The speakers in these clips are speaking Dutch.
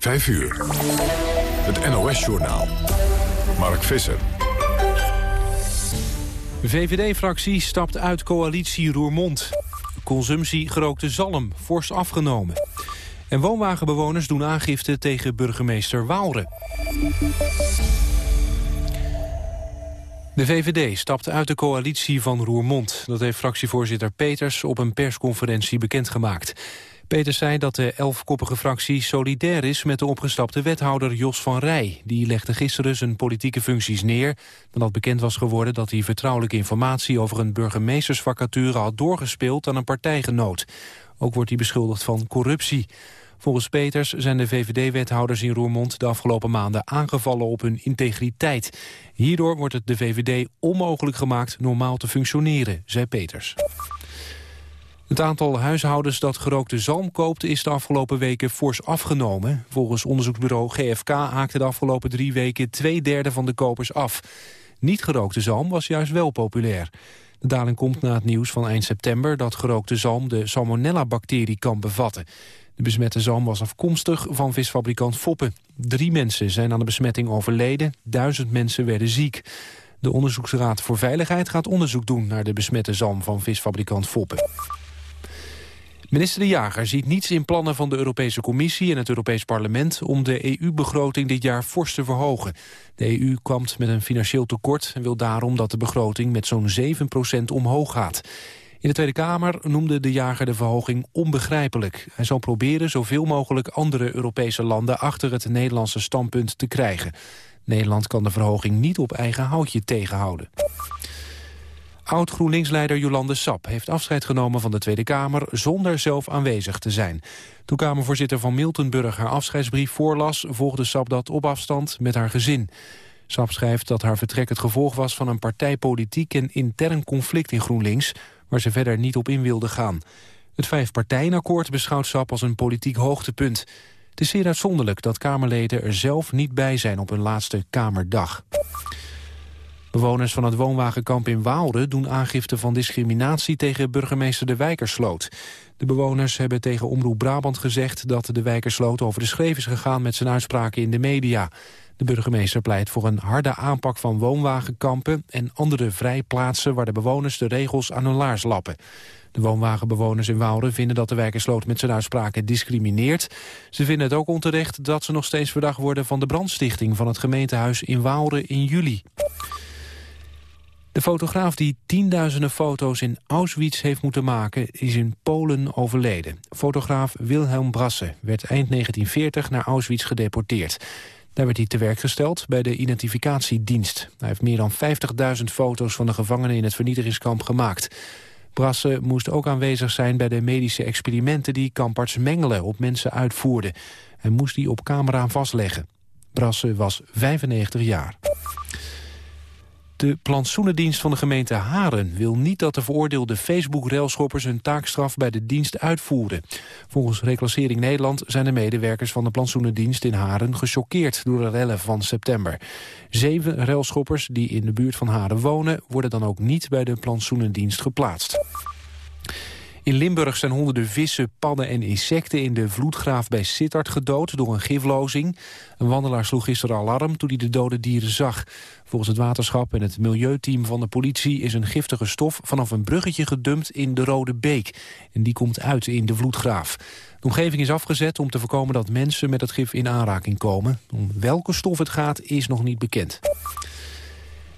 5 uur. Het NOS-journaal. Mark Visser. VVD-fractie stapt uit coalitie Roermond. Consumptie gerookte zalm, fors afgenomen. En woonwagenbewoners doen aangifte tegen burgemeester Waalre. De VVD stapt uit de coalitie van Roermond. Dat heeft fractievoorzitter Peters op een persconferentie bekendgemaakt. Peters zei dat de elfkoppige fractie solidair is met de opgestapte wethouder Jos van Rij. Die legde gisteren zijn politieke functies neer nadat bekend was geworden dat hij vertrouwelijke informatie over een burgemeestersvacature had doorgespeeld aan een partijgenoot. Ook wordt hij beschuldigd van corruptie. Volgens Peters zijn de VVD-wethouders in Roermond de afgelopen maanden aangevallen op hun integriteit. Hierdoor wordt het de VVD onmogelijk gemaakt normaal te functioneren, zei Peters. Het aantal huishoudens dat gerookte zalm koopt is de afgelopen weken fors afgenomen. Volgens onderzoeksbureau GFK haakte de afgelopen drie weken twee derde van de kopers af. Niet gerookte zalm was juist wel populair. De daling komt na het nieuws van eind september dat gerookte zalm de salmonella-bacterie kan bevatten. De besmette zalm was afkomstig van visfabrikant Foppen. Drie mensen zijn aan de besmetting overleden, duizend mensen werden ziek. De Onderzoeksraad voor Veiligheid gaat onderzoek doen naar de besmette zalm van visfabrikant Foppen. Minister De Jager ziet niets in plannen van de Europese Commissie en het Europees Parlement om de EU-begroting dit jaar fors te verhogen. De EU kwam met een financieel tekort en wil daarom dat de begroting met zo'n 7% omhoog gaat. In de Tweede Kamer noemde De Jager de verhoging onbegrijpelijk. Hij zal proberen zoveel mogelijk andere Europese landen achter het Nederlandse standpunt te krijgen. Nederland kan de verhoging niet op eigen houtje tegenhouden. Oud-GroenLinks-leider Jolande Sap heeft afscheid genomen van de Tweede Kamer zonder zelf aanwezig te zijn. Toen Kamervoorzitter van Miltenburg haar afscheidsbrief voorlas, volgde Sap dat op afstand met haar gezin. Sap schrijft dat haar vertrek het gevolg was van een partijpolitiek en intern conflict in GroenLinks, waar ze verder niet op in wilde gaan. Het vijfpartijenakkoord beschouwt Sap als een politiek hoogtepunt. Het is zeer uitzonderlijk dat Kamerleden er zelf niet bij zijn op hun laatste Kamerdag. Bewoners van het woonwagenkamp in Waalre doen aangifte van discriminatie tegen burgemeester De Wijkersloot. De bewoners hebben tegen Omroep Brabant gezegd dat De Wijkersloot over de schreef is gegaan met zijn uitspraken in de media. De burgemeester pleit voor een harde aanpak van woonwagenkampen en andere vrijplaatsen waar de bewoners de regels aan hun laars lappen. De woonwagenbewoners in Waalre vinden dat de Wijkersloot met zijn uitspraken discrimineert. Ze vinden het ook onterecht dat ze nog steeds verdacht worden van de brandstichting van het gemeentehuis in Waalre in juli. De fotograaf die tienduizenden foto's in Auschwitz heeft moeten maken... is in Polen overleden. Fotograaf Wilhelm Brasse werd eind 1940 naar Auschwitz gedeporteerd. Daar werd hij te werk gesteld bij de identificatiedienst. Hij heeft meer dan 50.000 foto's van de gevangenen in het vernietigingskamp gemaakt. Brasse moest ook aanwezig zijn bij de medische experimenten... die kamparts Mengele op mensen uitvoerde. Hij moest die op camera vastleggen. Brasse was 95 jaar. De plantsoenendienst van de gemeente Haren wil niet dat de veroordeelde Facebook-railschoppers hun taakstraf bij de dienst uitvoeren. Volgens Reclassering Nederland zijn de medewerkers van de plantsoenendienst in Haren gechoqueerd door de rellen van september. Zeven railschoppers die in de buurt van Haren wonen worden dan ook niet bij de plantsoenendienst geplaatst. In Limburg zijn honderden vissen, padden en insecten in de vloedgraaf bij Sittard gedood door een giflozing. Een wandelaar sloeg gisteren alarm toen hij de dode dieren zag. Volgens het waterschap en het milieuteam van de politie is een giftige stof vanaf een bruggetje gedumpt in de Rode Beek. En die komt uit in de vloedgraaf. De omgeving is afgezet om te voorkomen dat mensen met het gif in aanraking komen. Om welke stof het gaat is nog niet bekend.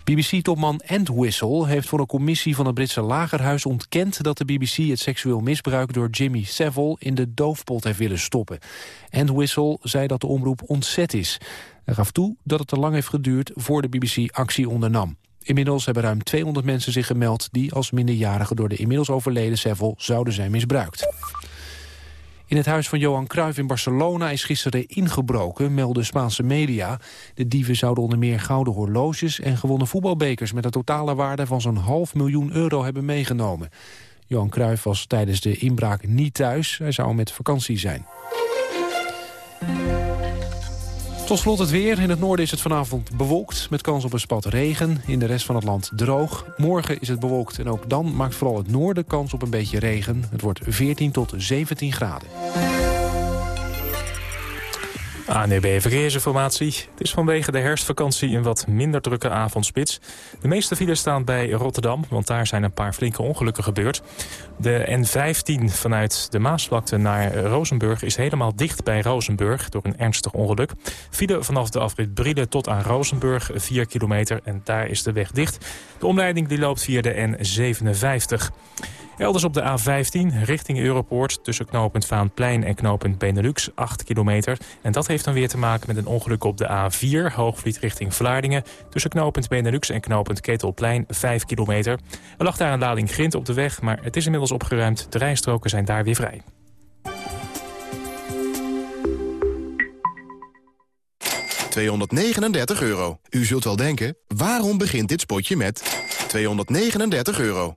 BBC-topman Entwistle heeft voor een commissie van het Britse lagerhuis ontkend dat de BBC het seksueel misbruik door Jimmy Savile in de doofpot heeft willen stoppen. Entwistle zei dat de omroep ontzet is. Hij gaf toe dat het te lang heeft geduurd voor de BBC actie ondernam. Inmiddels hebben ruim 200 mensen zich gemeld die als minderjarige door de inmiddels overleden Savile zouden zijn misbruikt. In het huis van Johan Cruijff in Barcelona is gisteren ingebroken, melden Spaanse media. De dieven zouden onder meer gouden horloges en gewonnen voetbalbekers... met een totale waarde van zo'n half miljoen euro hebben meegenomen. Johan Cruijff was tijdens de inbraak niet thuis. Hij zou met vakantie zijn. Tot slot het weer. In het noorden is het vanavond bewolkt met kans op een spat regen. In de rest van het land droog. Morgen is het bewolkt en ook dan maakt vooral het noorden kans op een beetje regen. Het wordt 14 tot 17 graden. ANEB Verkeersinformatie. Het is vanwege de herfstvakantie een wat minder drukke avondspits. De meeste files staan bij Rotterdam, want daar zijn een paar flinke ongelukken gebeurd. De N15 vanuit de Maasvlakte naar Rozenburg is helemaal dicht bij Rozenburg door een ernstig ongeluk. File vanaf de afrit Brielen tot aan Rozenburg, 4 kilometer en daar is de weg dicht. De omleiding die loopt via de N57. Elders op de A15 richting Europoort tussen knooppunt Vaanplein en knooppunt Benelux 8 kilometer. En dat heeft dan weer te maken met een ongeluk op de A4 Hoogvliet richting Vlaardingen. Tussen knooppunt Benelux en knooppunt Ketelplein 5 kilometer. Er lag daar een lading grind op de weg, maar het is inmiddels opgeruimd. De rijstroken zijn daar weer vrij. ...239 euro. U zult wel denken, waarom begint dit spotje met 239 euro?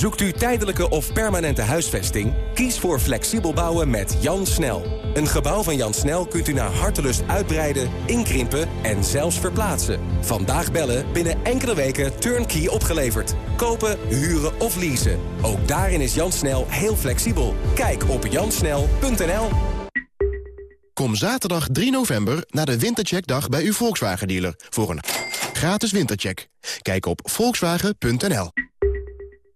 Zoekt u tijdelijke of permanente huisvesting? Kies voor flexibel bouwen met Jan Snel. Een gebouw van Jan Snel kunt u naar hartelust uitbreiden, inkrimpen en zelfs verplaatsen. Vandaag bellen, binnen enkele weken turnkey opgeleverd. Kopen, huren of leasen. Ook daarin is Jan Snel heel flexibel. Kijk op jansnel.nl Kom zaterdag 3 november naar de Wintercheckdag bij uw Volkswagen-dealer... voor een gratis wintercheck. Kijk op volkswagen.nl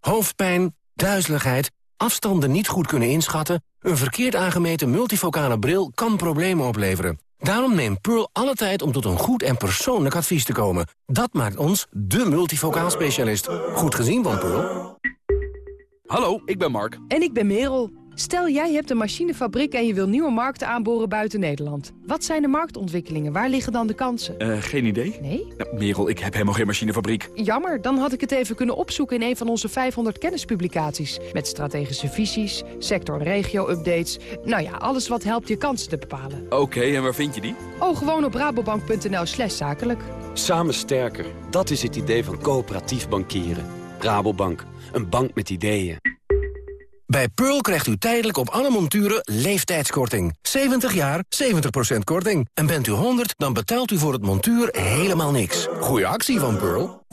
Hoofdpijn, duizeligheid, afstanden niet goed kunnen inschatten... een verkeerd aangemeten multifocale bril kan problemen opleveren. Daarom neemt Pearl alle tijd om tot een goed en persoonlijk advies te komen. Dat maakt ons de multifocaal specialist. Goed gezien van Pearl. Hallo, ik ben Mark. En ik ben Merel. Stel, jij hebt een machinefabriek en je wil nieuwe markten aanboren buiten Nederland. Wat zijn de marktontwikkelingen? Waar liggen dan de kansen? Uh, geen idee. Nee? Nou, Merel, ik heb helemaal geen machinefabriek. Jammer, dan had ik het even kunnen opzoeken in een van onze 500 kennispublicaties. Met strategische visies, sector- en regio-updates. Nou ja, alles wat helpt je kansen te bepalen. Oké, en waar vind je die? Oh, gewoon op rabobank.nl slash zakelijk. Samen sterker, dat is het idee van coöperatief bankieren. Rabobank, een bank met ideeën. Bij Pearl krijgt u tijdelijk op alle monturen leeftijdskorting. 70 jaar, 70% korting. En bent u 100, dan betaalt u voor het montuur helemaal niks. Goeie actie van Pearl.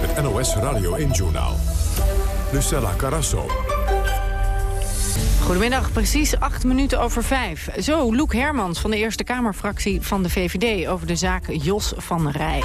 Het NOS Radio 1-journaal. Lucella Carasso. Goedemiddag, precies acht minuten over vijf. Zo, Loek Hermans van de Eerste Kamerfractie van de VVD... over de zaak Jos van Rij.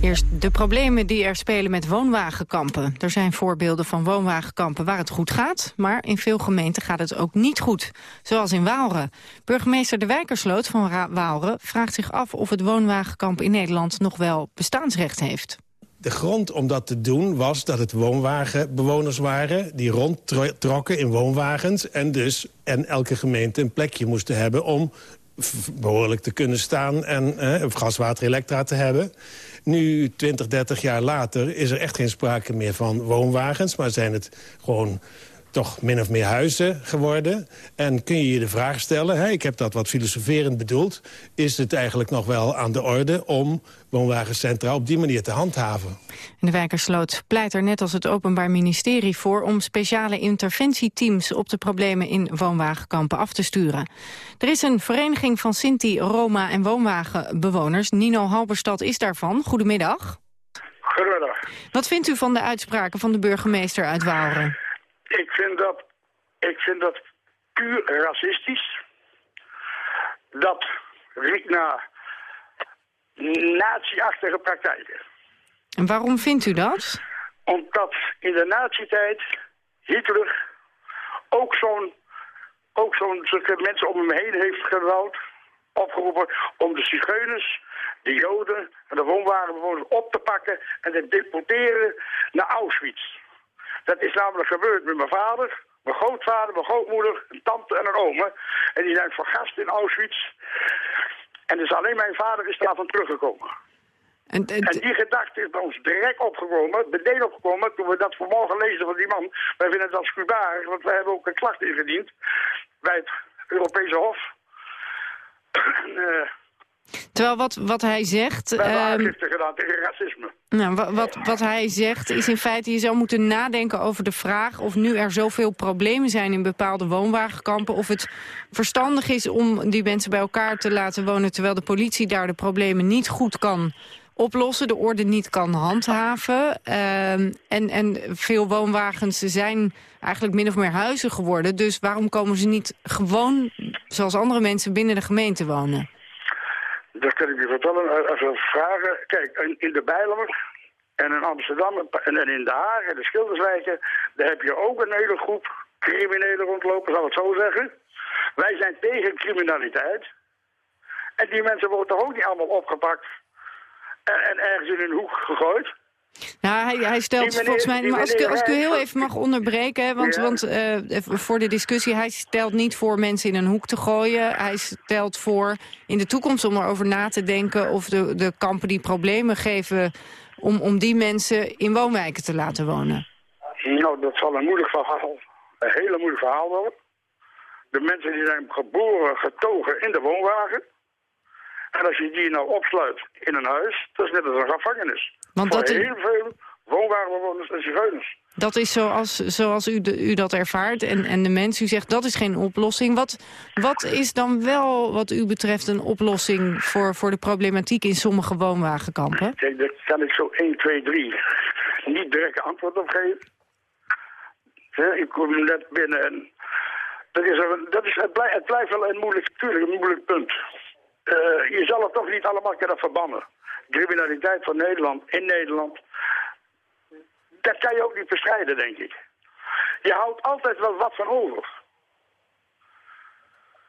Eerst de problemen die er spelen met woonwagenkampen. Er zijn voorbeelden van woonwagenkampen waar het goed gaat... maar in veel gemeenten gaat het ook niet goed. Zoals in Waalre. Burgemeester De Wijkersloot van Waalre vraagt zich af... of het woonwagenkamp in Nederland nog wel bestaansrecht heeft. De grond om dat te doen was dat het woonwagenbewoners waren... die rondtrokken in woonwagens en dus en elke gemeente een plekje moesten hebben... om behoorlijk te kunnen staan en eh, gas, water, elektra te hebben. Nu, 20, 30 jaar later, is er echt geen sprake meer van woonwagens... maar zijn het gewoon toch min of meer huizen geworden. En kun je je de vraag stellen, hè, ik heb dat wat filosoferend bedoeld... is het eigenlijk nog wel aan de orde om woonwagencentra op die manier te handhaven? de Wijkersloot pleit er net als het Openbaar Ministerie voor... om speciale interventieteams op de problemen in woonwagenkampen af te sturen. Er is een vereniging van Sinti, Roma en woonwagenbewoners. Nino Halberstad is daarvan. Goedemiddag. Goedemiddag. Wat vindt u van de uitspraken van de burgemeester uit Waalre? Ik vind dat, ik vind dat puur racistisch. Dat riekt naar nazi-achtige praktijken. En waarom vindt u dat? Omdat in de nazi-tijd Hitler ook zo'n ook zo'n mensen om hem heen heeft gebouwd, opgeroepen om de zigeuners, de joden en de woonwagenbewoners op te pakken en te deporteren naar Auschwitz. Dat is namelijk gebeurd met mijn vader, mijn grootvader, mijn grootmoeder, een tante en een oma. En die zijn vergast in Auschwitz. En dus alleen mijn vader is daarvan teruggekomen. En, die gedachte is bij ons direct opgekomen, meteen opgekomen, toen we dat vanmorgen lezen van die man. Wij vinden dat schubarig, want wij hebben ook een klacht ingediend bij het Europese Hof. uh, Terwijl wat, wat hij zegt... We hebben um, gedaan tegen racisme. Nou, wat, wat, wat hij zegt is in feite... je zou moeten nadenken over de vraag... of nu er zoveel problemen zijn in bepaalde woonwagenkampen... of het verstandig is om die mensen bij elkaar te laten wonen... terwijl de politie daar de problemen niet goed kan oplossen, de orde niet kan handhaven. Uh, en, en veel woonwagens zijn eigenlijk min of meer huizen geworden. Dus waarom komen ze niet gewoon, zoals andere mensen, binnen de gemeente wonen? Dat kan ik je vertellen. Als we vragen... Kijk, in de Bijlmer en in Amsterdam en in Den Haag en de Schilderswijken... daar heb je ook een hele groep criminelen rondlopen, zal ik het zo zeggen. Wij zijn tegen criminaliteit. En die mensen worden toch ook niet allemaal opgepakt en, en ergens in een hoek gegooid? Nou, hij, hij stelt volgens mij, maar als ik, als ik u heel even mag onderbreken, want, want uh, voor de discussie, hij stelt niet voor mensen in een hoek te gooien. Hij stelt voor in de toekomst om erover na te denken of de, de kampen die problemen geven, om, om die mensen in woonwijken te laten wonen. Nou, dat zal een moeilijk verhaal, een hele moeilijk verhaal worden. De mensen die zijn geboren, getogen in de woonwagen. En als je die nou opsluit in een huis, dat is net als een gevangenis. Want dat heel veel woonwagenbewoners en zigeuners. Dat is zoals, zoals u, de, u dat ervaart en, en de mens. U zegt dat is geen oplossing. Wat, wat is dan wel wat u betreft een oplossing voor, voor de problematiek in sommige woonwagenkampen? Kijk, daar kan ik zo 1, 2, 3 niet direct antwoord op geven. ik kom net binnen en dat is, een, dat is, het, blijft, het blijft wel een moeilijk, natuurlijk een moeilijk punt. Uh, je zal het toch niet allemaal kunnen verbannen criminaliteit van Nederland in Nederland, dat kan je ook niet bestrijden, denk ik. Je houdt altijd wel wat van over.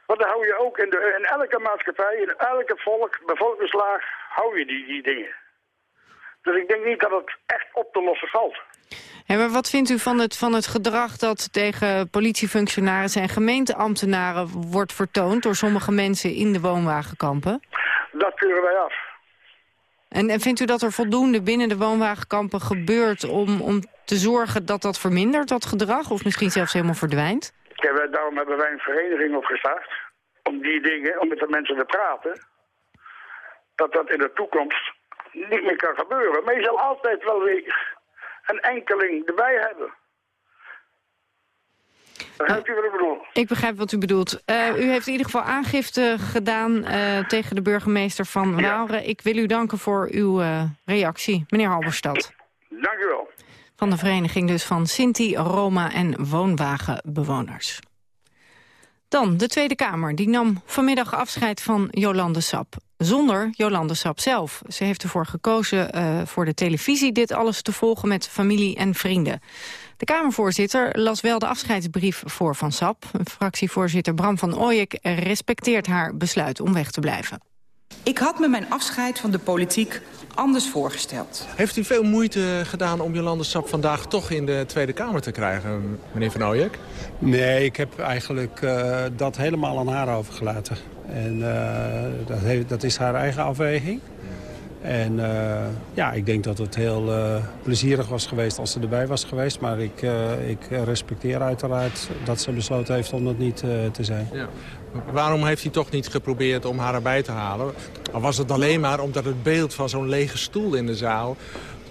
Want dan hou je ook in, de, in elke maatschappij, in elke volk, bevolkingslaag, hou je die, die dingen. Dus ik denk niet dat het echt op te lossen valt. Ja, maar wat vindt u van het, van het gedrag dat tegen politiefunctionarissen en gemeenteambtenaren wordt vertoond door sommige mensen in de woonwagenkampen? Dat keuren wij af. En, en vindt u dat er voldoende binnen de woonwagenkampen gebeurt... om, om te zorgen dat dat vermindert, dat gedrag? Of misschien zelfs helemaal verdwijnt? Ja, daarom hebben wij een vereniging opgestart. Om die dingen, om met de mensen te praten. Dat dat in de toekomst niet meer kan gebeuren. Maar je zal altijd wel weer een enkeling erbij hebben. Begrijpt u wat ik bedoel? Ik begrijp wat u bedoelt. Uh, u heeft in ieder geval aangifte gedaan uh, tegen de burgemeester van ja. Ik wil u danken voor uw uh, reactie, meneer Halberstad. Dank u wel. Van de vereniging dus van Sinti, Roma en woonwagenbewoners. Dan de Tweede Kamer. Die nam vanmiddag afscheid van Jolande Sap. Zonder Jolande Sap zelf. Ze heeft ervoor gekozen uh, voor de televisie dit alles te volgen met familie en vrienden. De Kamervoorzitter las wel de afscheidsbrief voor Van Sap. Fractievoorzitter Bram van Ooyek respecteert haar besluit om weg te blijven. Ik had me mijn afscheid van de politiek anders voorgesteld. Heeft u veel moeite gedaan om Jolande Sap vandaag toch in de Tweede Kamer te krijgen, meneer Van Ooyek? Nee, ik heb eigenlijk uh, dat helemaal aan haar overgelaten. En uh, dat, heeft, dat is haar eigen afweging. En uh, ja, ik denk dat het heel uh, plezierig was geweest als ze erbij was geweest. Maar ik, uh, ik respecteer uiteraard dat ze besloten heeft om dat niet te zijn. Ja. Waarom heeft hij toch niet geprobeerd om haar erbij te halen? Was het alleen maar omdat het beeld van zo'n lege stoel in de zaal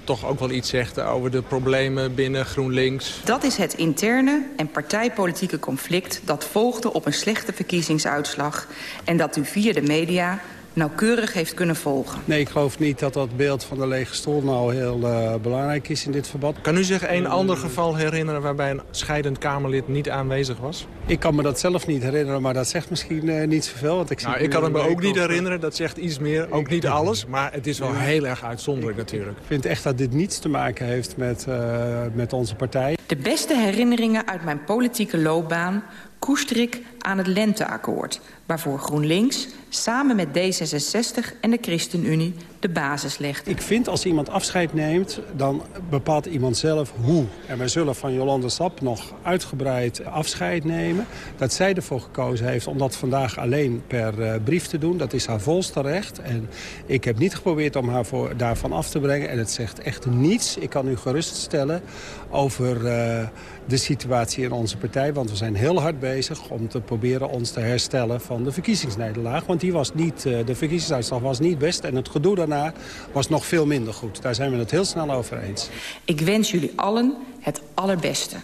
toch ook wel iets zegt over de problemen binnen GroenLinks. Dat is het interne en partijpolitieke conflict dat volgde op een slechte verkiezingsuitslag... en dat u via de media nauwkeurig heeft kunnen volgen. Nee, ik geloof niet dat dat beeld van de lege stoel nou heel uh, belangrijk is in dit verband. Kan u zich een ander geval herinneren waarbij een scheidend Kamerlid niet aanwezig was? Ik kan me dat zelf niet herinneren, maar dat zegt misschien uh, niet zoveel. Want ik, nou, ik kan het me ook niet herinneren, dat zegt iets meer. Ook niet alles, maar het is wel heel erg uitzonderlijk natuurlijk. Ik vind echt dat dit niets te maken heeft met, uh, met onze partij. De beste herinneringen uit mijn politieke loopbaan koester ik aan het Lenteakkoord... waarvoor GroenLinks samen met D66 en de ChristenUnie de basis legt. Ik vind als iemand afscheid neemt, dan bepaalt iemand zelf hoe. En wij zullen van Jolande Sap nog uitgebreid afscheid nemen. Dat zij ervoor gekozen heeft om dat vandaag alleen per uh, brief te doen. Dat is haar volste recht. En ik heb niet geprobeerd om haar voor, daarvan af te brengen. En het zegt echt niets. Ik kan u geruststellen over uh, de situatie in onze partij. Want we zijn heel hard bezig om te proberen ons te herstellen van de verkiezingsnederlaag. Want die was niet, uh, de verkiezingsuitslag was niet best. En het gedoe daarna was nog veel minder goed. Daar zijn we het heel snel over eens. Ik wens jullie allen het allerbeste.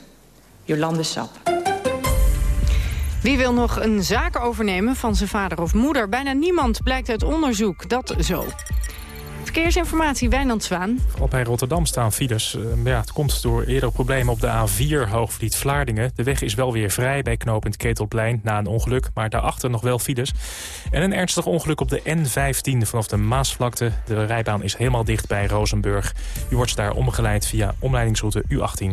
Jolande Sap. Wie wil nog een zaak overnemen van zijn vader of moeder? Bijna niemand blijkt uit onderzoek. Dat zo. Verkeersinformatie, Wijnand Zwaan. Op bij Rotterdam staan files. Uh, ja, het komt door eerder problemen op de A4 Hoogvliet-Vlaardingen. De weg is wel weer vrij bij knooppunt Ketelplein na een ongeluk. Maar daarachter nog wel files. En een ernstig ongeluk op de N15 vanaf de Maasvlakte. De rijbaan is helemaal dicht bij Rozenburg. U wordt daar omgeleid via omleidingsroute U18.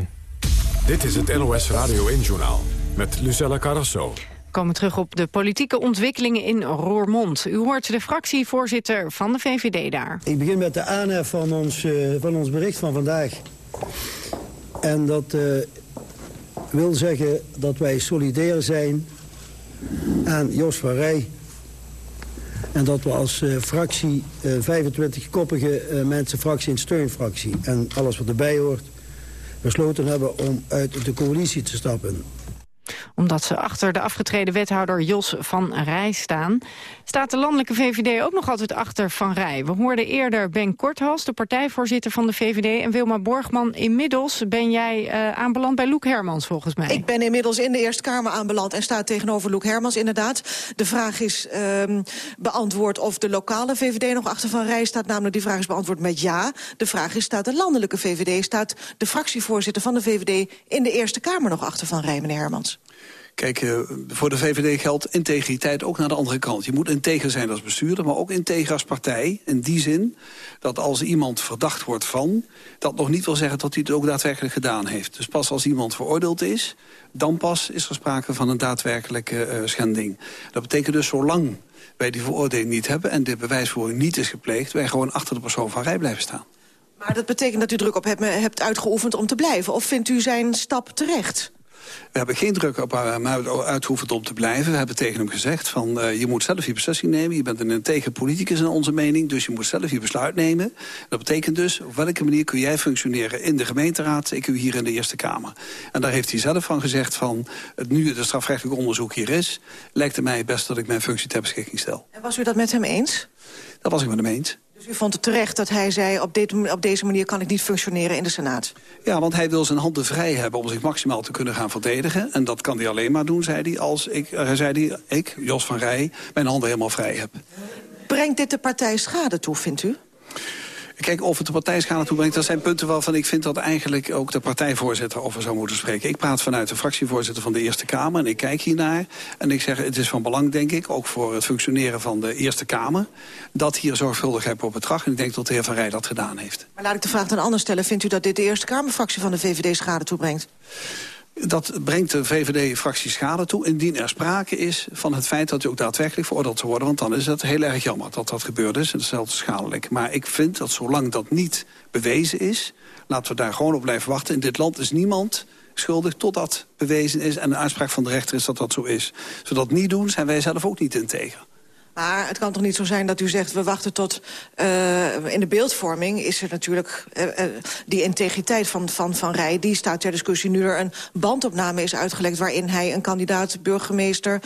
Dit is het NOS Radio 1-journaal met Lucella Carrasso komen terug op de politieke ontwikkelingen in Roermond. U hoort de fractievoorzitter van de VVD daar. Ik begin met de aanhef van ons, uh, van ons bericht van vandaag. En dat uh, wil zeggen dat wij solidair zijn aan Jos van Rij. En dat we als uh, fractie, 25-koppige mensen, fractie en steunfractie... en alles wat erbij hoort, besloten hebben om uit de coalitie te stappen omdat ze achter de afgetreden wethouder Jos van Rij staan... staat de landelijke VVD ook nog altijd achter Van Rij. We hoorden eerder Ben Korthals, de partijvoorzitter van de VVD... en Wilma Borgman. Inmiddels ben jij uh, aanbeland bij Loek Hermans, volgens mij. Ik ben inmiddels in de Eerste Kamer aanbeland... en sta tegenover Loek Hermans, inderdaad. De vraag is uh, beantwoord of de lokale VVD nog achter Van Rij staat. Namelijk, die vraag is beantwoord met ja. De vraag is, staat de landelijke VVD... staat de fractievoorzitter van de VVD in de Eerste Kamer nog achter Van Rij, meneer Hermans? Kijk, uh, voor de VVD geldt integriteit ook naar de andere kant. Je moet integer zijn als bestuurder, maar ook integer als partij. In die zin dat als iemand verdacht wordt van... dat nog niet wil zeggen dat hij het ook daadwerkelijk gedaan heeft. Dus pas als iemand veroordeeld is, dan pas is er sprake van een daadwerkelijke uh, schending. Dat betekent dus zolang wij die veroordeling niet hebben... en de bewijsvoering niet is gepleegd... wij gewoon achter de persoon van rij blijven staan. Maar dat betekent dat u druk op hebt, hebt uitgeoefend om te blijven? Of vindt u zijn stap terecht? We hebben geen druk op hem uitgeoefend om te blijven. We hebben tegen hem gezegd van uh, je moet zelf je beslissing nemen. Je bent een tegen politicus in onze mening, dus je moet zelf je besluit nemen. Dat betekent dus op welke manier kun jij functioneren in de gemeenteraad, ik u hier in de Eerste Kamer. En daar heeft hij zelf van gezegd van het nu het strafrechtelijk onderzoek hier is, lijkt het mij best dat ik mijn functie ter beschikking stel. En was u dat met hem eens? Dat was ik met hem eens. Dus u vond het terecht dat hij zei... Op, dit, op deze manier kan ik niet functioneren in de Senaat? Ja, want hij wil zijn handen vrij hebben om zich maximaal te kunnen gaan verdedigen. En dat kan hij alleen maar doen, zei hij, als ik, uh, zei hij, ik Jos van Rij, mijn handen helemaal vrij heb. Brengt dit de partij schade toe, vindt u? Kijk, of het de partijschade toebrengt, dat zijn punten waarvan ik vind dat eigenlijk ook de partijvoorzitter over zou moeten spreken. Ik praat vanuit de fractievoorzitter van de Eerste Kamer en ik kijk hiernaar. En ik zeg, het is van belang, denk ik, ook voor het functioneren van de Eerste Kamer, dat hier zorgvuldigheid op betracht. En ik denk dat de heer Van Rij dat gedaan heeft. Maar laat ik de vraag dan anders stellen. Vindt u dat dit de Eerste Kamerfractie van de VVD schade toebrengt? Dat brengt de VVD-fractie schade toe indien er sprake is van het feit dat u ook daadwerkelijk veroordeeld zou worden. Want dan is het heel erg jammer dat dat gebeurd is en hetzelfde schadelijk. Maar ik vind dat zolang dat niet bewezen is, laten we daar gewoon op blijven wachten. In dit land is niemand schuldig totdat bewezen is en de uitspraak van de rechter is dat dat zo is. Als we dat niet doen, zijn wij zelf ook niet integer. Maar het kan toch niet zo zijn dat u zegt... we wachten tot... Uh, in de beeldvorming is er natuurlijk... Uh, uh, die integriteit van Van, van Rij, die staat ter discussie... nu er een bandopname is uitgelekt... waarin hij een kandidaat burgemeester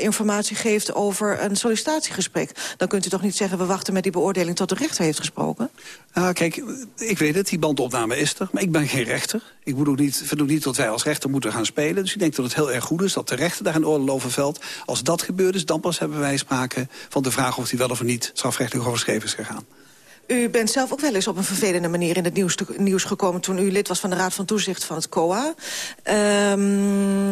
informatie geeft... over een sollicitatiegesprek. Dan kunt u toch niet zeggen... we wachten met die beoordeling tot de rechter heeft gesproken? Kijk, ik weet het, die bandopname is er. Maar ik ben geen rechter. Ik ook niet, niet dat wij als rechter moeten gaan spelen. Dus ik denk dat het heel erg goed is dat de rechter daar een oordeel over velt. Als dat gebeurd is, dan pas hebben wij sprake van de vraag of hij wel of niet strafrechtelijk overschreven is gegaan. U bent zelf ook wel eens op een vervelende manier in het nieuws, nieuws gekomen... toen u lid was van de Raad van Toezicht van het COA. Um,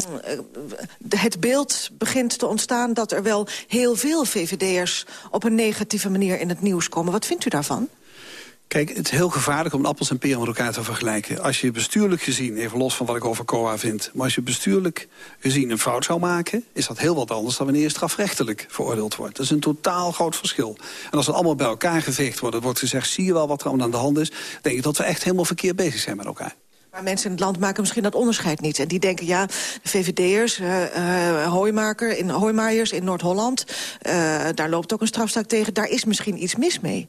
het beeld begint te ontstaan dat er wel heel veel VVD'ers... op een negatieve manier in het nieuws komen. Wat vindt u daarvan? Kijk, het is heel gevaarlijk om appels en peren met elkaar te vergelijken. Als je bestuurlijk gezien, even los van wat ik over COA vind... maar als je bestuurlijk gezien een fout zou maken... is dat heel wat anders dan wanneer je strafrechtelijk veroordeeld wordt. Dat is een totaal groot verschil. En als het allemaal bij elkaar geveegd wordt... wordt gezegd, zie je wel wat er aan de hand is... denk ik dat we echt helemaal verkeerd bezig zijn met elkaar. Maar mensen in het land maken misschien dat onderscheid niet. En die denken, ja, de VVD'ers, uh, uh, Hooimaker in Hooimaaiers in Noord-Holland... Uh, daar loopt ook een strafzaak tegen, daar is misschien iets mis mee.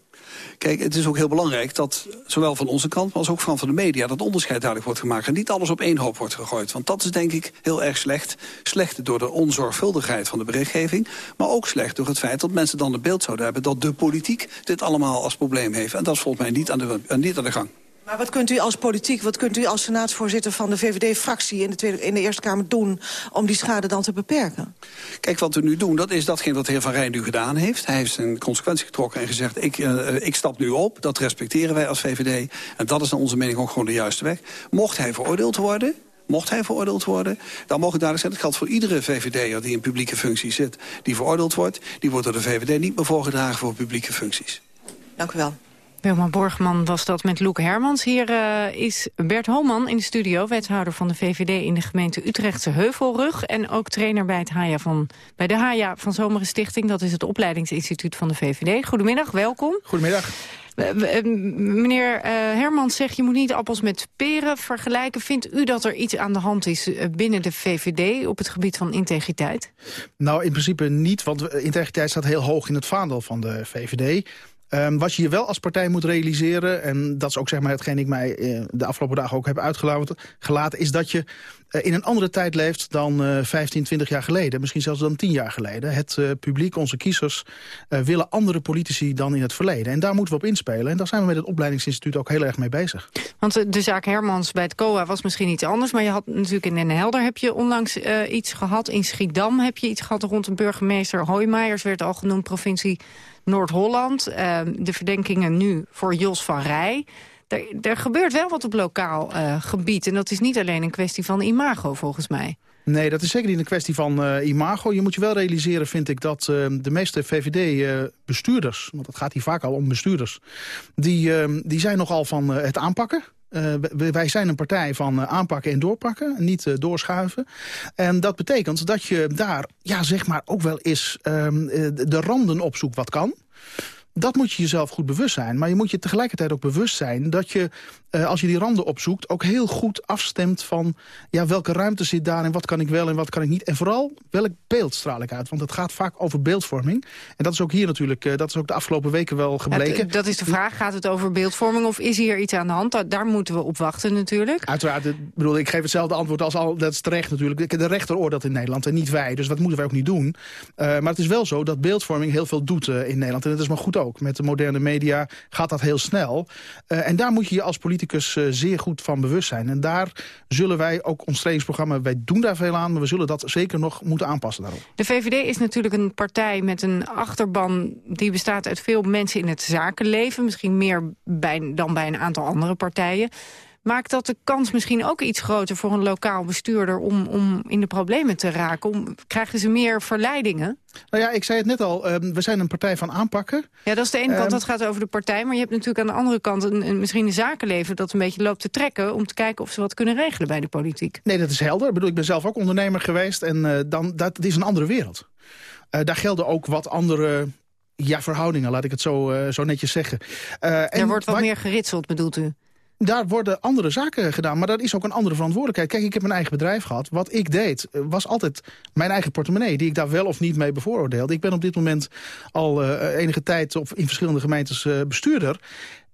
Kijk, het is ook heel belangrijk dat zowel van onze kant... als ook van, van de media dat onderscheid duidelijk wordt gemaakt... en niet alles op één hoop wordt gegooid. Want dat is denk ik heel erg slecht. Slecht door de onzorgvuldigheid van de berichtgeving... maar ook slecht door het feit dat mensen dan het beeld zouden hebben... dat de politiek dit allemaal als probleem heeft. En dat is volgens mij niet aan de, niet aan de gang. Maar wat kunt u als politiek, wat kunt u als senaatsvoorzitter van de VVD-fractie in, de Tweede, in de Eerste Kamer doen om die schade dan te beperken? Kijk, wat we nu doen, dat is datgene wat de heer Van Rijn nu gedaan heeft. Hij heeft zijn consequentie getrokken en gezegd, ik, uh, ik stap nu op. Dat respecteren wij als VVD. En dat is naar onze mening ook gewoon de juiste weg. Mocht hij veroordeeld worden, Mocht hij veroordeeld worden, dan mogen duidelijk zijn... dat geldt voor iedere VVD'er die in publieke functie zit... die veroordeeld wordt, die wordt door de VVD niet meer voorgedragen voor publieke functies. Dank u wel. Wilma Borgman was dat met Loek Hermans. Hier uh, is Bert Holman in de studio, wethouder van de VVD in de gemeente Utrechtse Heuvelrug. En ook trainer bij, het van, bij de Haya van Zomeren Stichting. Dat is het opleidingsinstituut van de VVD. Goedemiddag, welkom. Goedemiddag. Meneer uh, Hermans zegt, je moet niet appels met peren vergelijken. Vindt u dat er iets aan de hand is binnen de VVD op het gebied van integriteit? Nou, in principe niet, want integriteit staat heel hoog in het vaandel van de VVD. Um, wat je je wel als partij moet realiseren... en dat is ook zeg maar hetgeen ik mij uh, de afgelopen dagen ook heb uitgelaten... is dat je in een andere tijd leeft dan uh, 15, 20 jaar geleden. Misschien zelfs dan 10 jaar geleden. Het uh, publiek, onze kiezers, willen andere politici dan in het verleden. En daar moeten we op inspelen. En daar zijn we met het opleidingsinstituut ook heel erg mee bezig. Want de zaak Hermans bij het COA was misschien iets anders... maar je had natuurlijk in Den Helder heb je onlangs iets gehad. In Schiedam heb je iets gehad rond een burgemeester. Hoijmaiers werd al genoemd, provincie Noord-Holland. De verdenkingen nu voor Jos van Rij. Er, er gebeurt wel wat op lokaal uh, gebied. En dat is niet alleen een kwestie van imago, volgens mij. Nee, dat is zeker niet een kwestie van uh, imago. Je moet je wel realiseren, vind ik, dat uh, de meeste VVD-bestuurders... want het gaat hier vaak al om bestuurders... die, die zijn nogal van het aanpakken. Wij zijn een partij van aanpakken en doorpakken, niet doorschuiven. En dat betekent dat je daar ja, zeg maar ook wel eens ehm, de randen opzoekt wat kan dat moet je jezelf goed bewust zijn. Maar je moet je tegelijkertijd ook bewust zijn dat je, uh, als je die randen opzoekt... ook heel goed afstemt van ja, welke ruimte zit daar en wat kan ik wel en wat kan ik niet. En vooral, welk beeld straal ik uit? Want het gaat vaak over beeldvorming. En dat is ook hier natuurlijk, uh, dat is ook de afgelopen weken wel gebleken. Het, dat is de vraag, gaat het over beeldvorming of is hier iets aan de hand? Daar, daar moeten we op wachten natuurlijk. Uiteraard, ik bedoel, ik geef hetzelfde antwoord als al, dat is terecht natuurlijk. De rechter oordeelt in Nederland en niet wij, dus dat moeten wij ook niet doen. Uh, maar het is wel zo dat beeldvorming heel veel doet in Nederland. En dat is maar goed ook ook. Met de moderne media gaat dat heel snel. Uh, en daar moet je je als politicus uh, zeer goed van bewust zijn. En daar zullen wij ook ons trainingsprogramma... wij doen daar veel aan, maar we zullen dat zeker nog moeten aanpassen daarop. De VVD is natuurlijk een partij met een achterban... die bestaat uit veel mensen in het zakenleven. Misschien meer bij, dan bij een aantal andere partijen. Maakt dat de kans misschien ook iets groter voor een lokaal bestuurder... om, om in de problemen te raken? Om, krijgen ze meer verleidingen? Nou ja, ik zei het net al, uh, we zijn een partij van aanpakken. Ja, dat is de ene kant, ehm, dat gaat over de partij. Maar je hebt natuurlijk aan de andere kant een, een, misschien een zakenleven... dat een beetje loopt te trekken om te kijken of ze wat kunnen regelen bij de politiek. Nee, dat is helder. Ik bedoel, ik ben zelf ook ondernemer geweest en uh, dan, dat is een andere wereld. Uh, daar gelden ook wat andere ja, verhoudingen, laat ik het zo, zo netjes zeggen. er en wordt wat meer geritseld, bedoelt u? Daar worden andere zaken gedaan. Maar dat is ook een andere verantwoordelijkheid. Kijk, ik heb mijn eigen bedrijf gehad. Wat ik deed, eh, was altijd mijn eigen portemonnee... die ik daar wel of niet mee bevooroordeelde. Ik ben op dit moment al uh, enige tijd op, in verschillende gemeentes uh, bestuurder.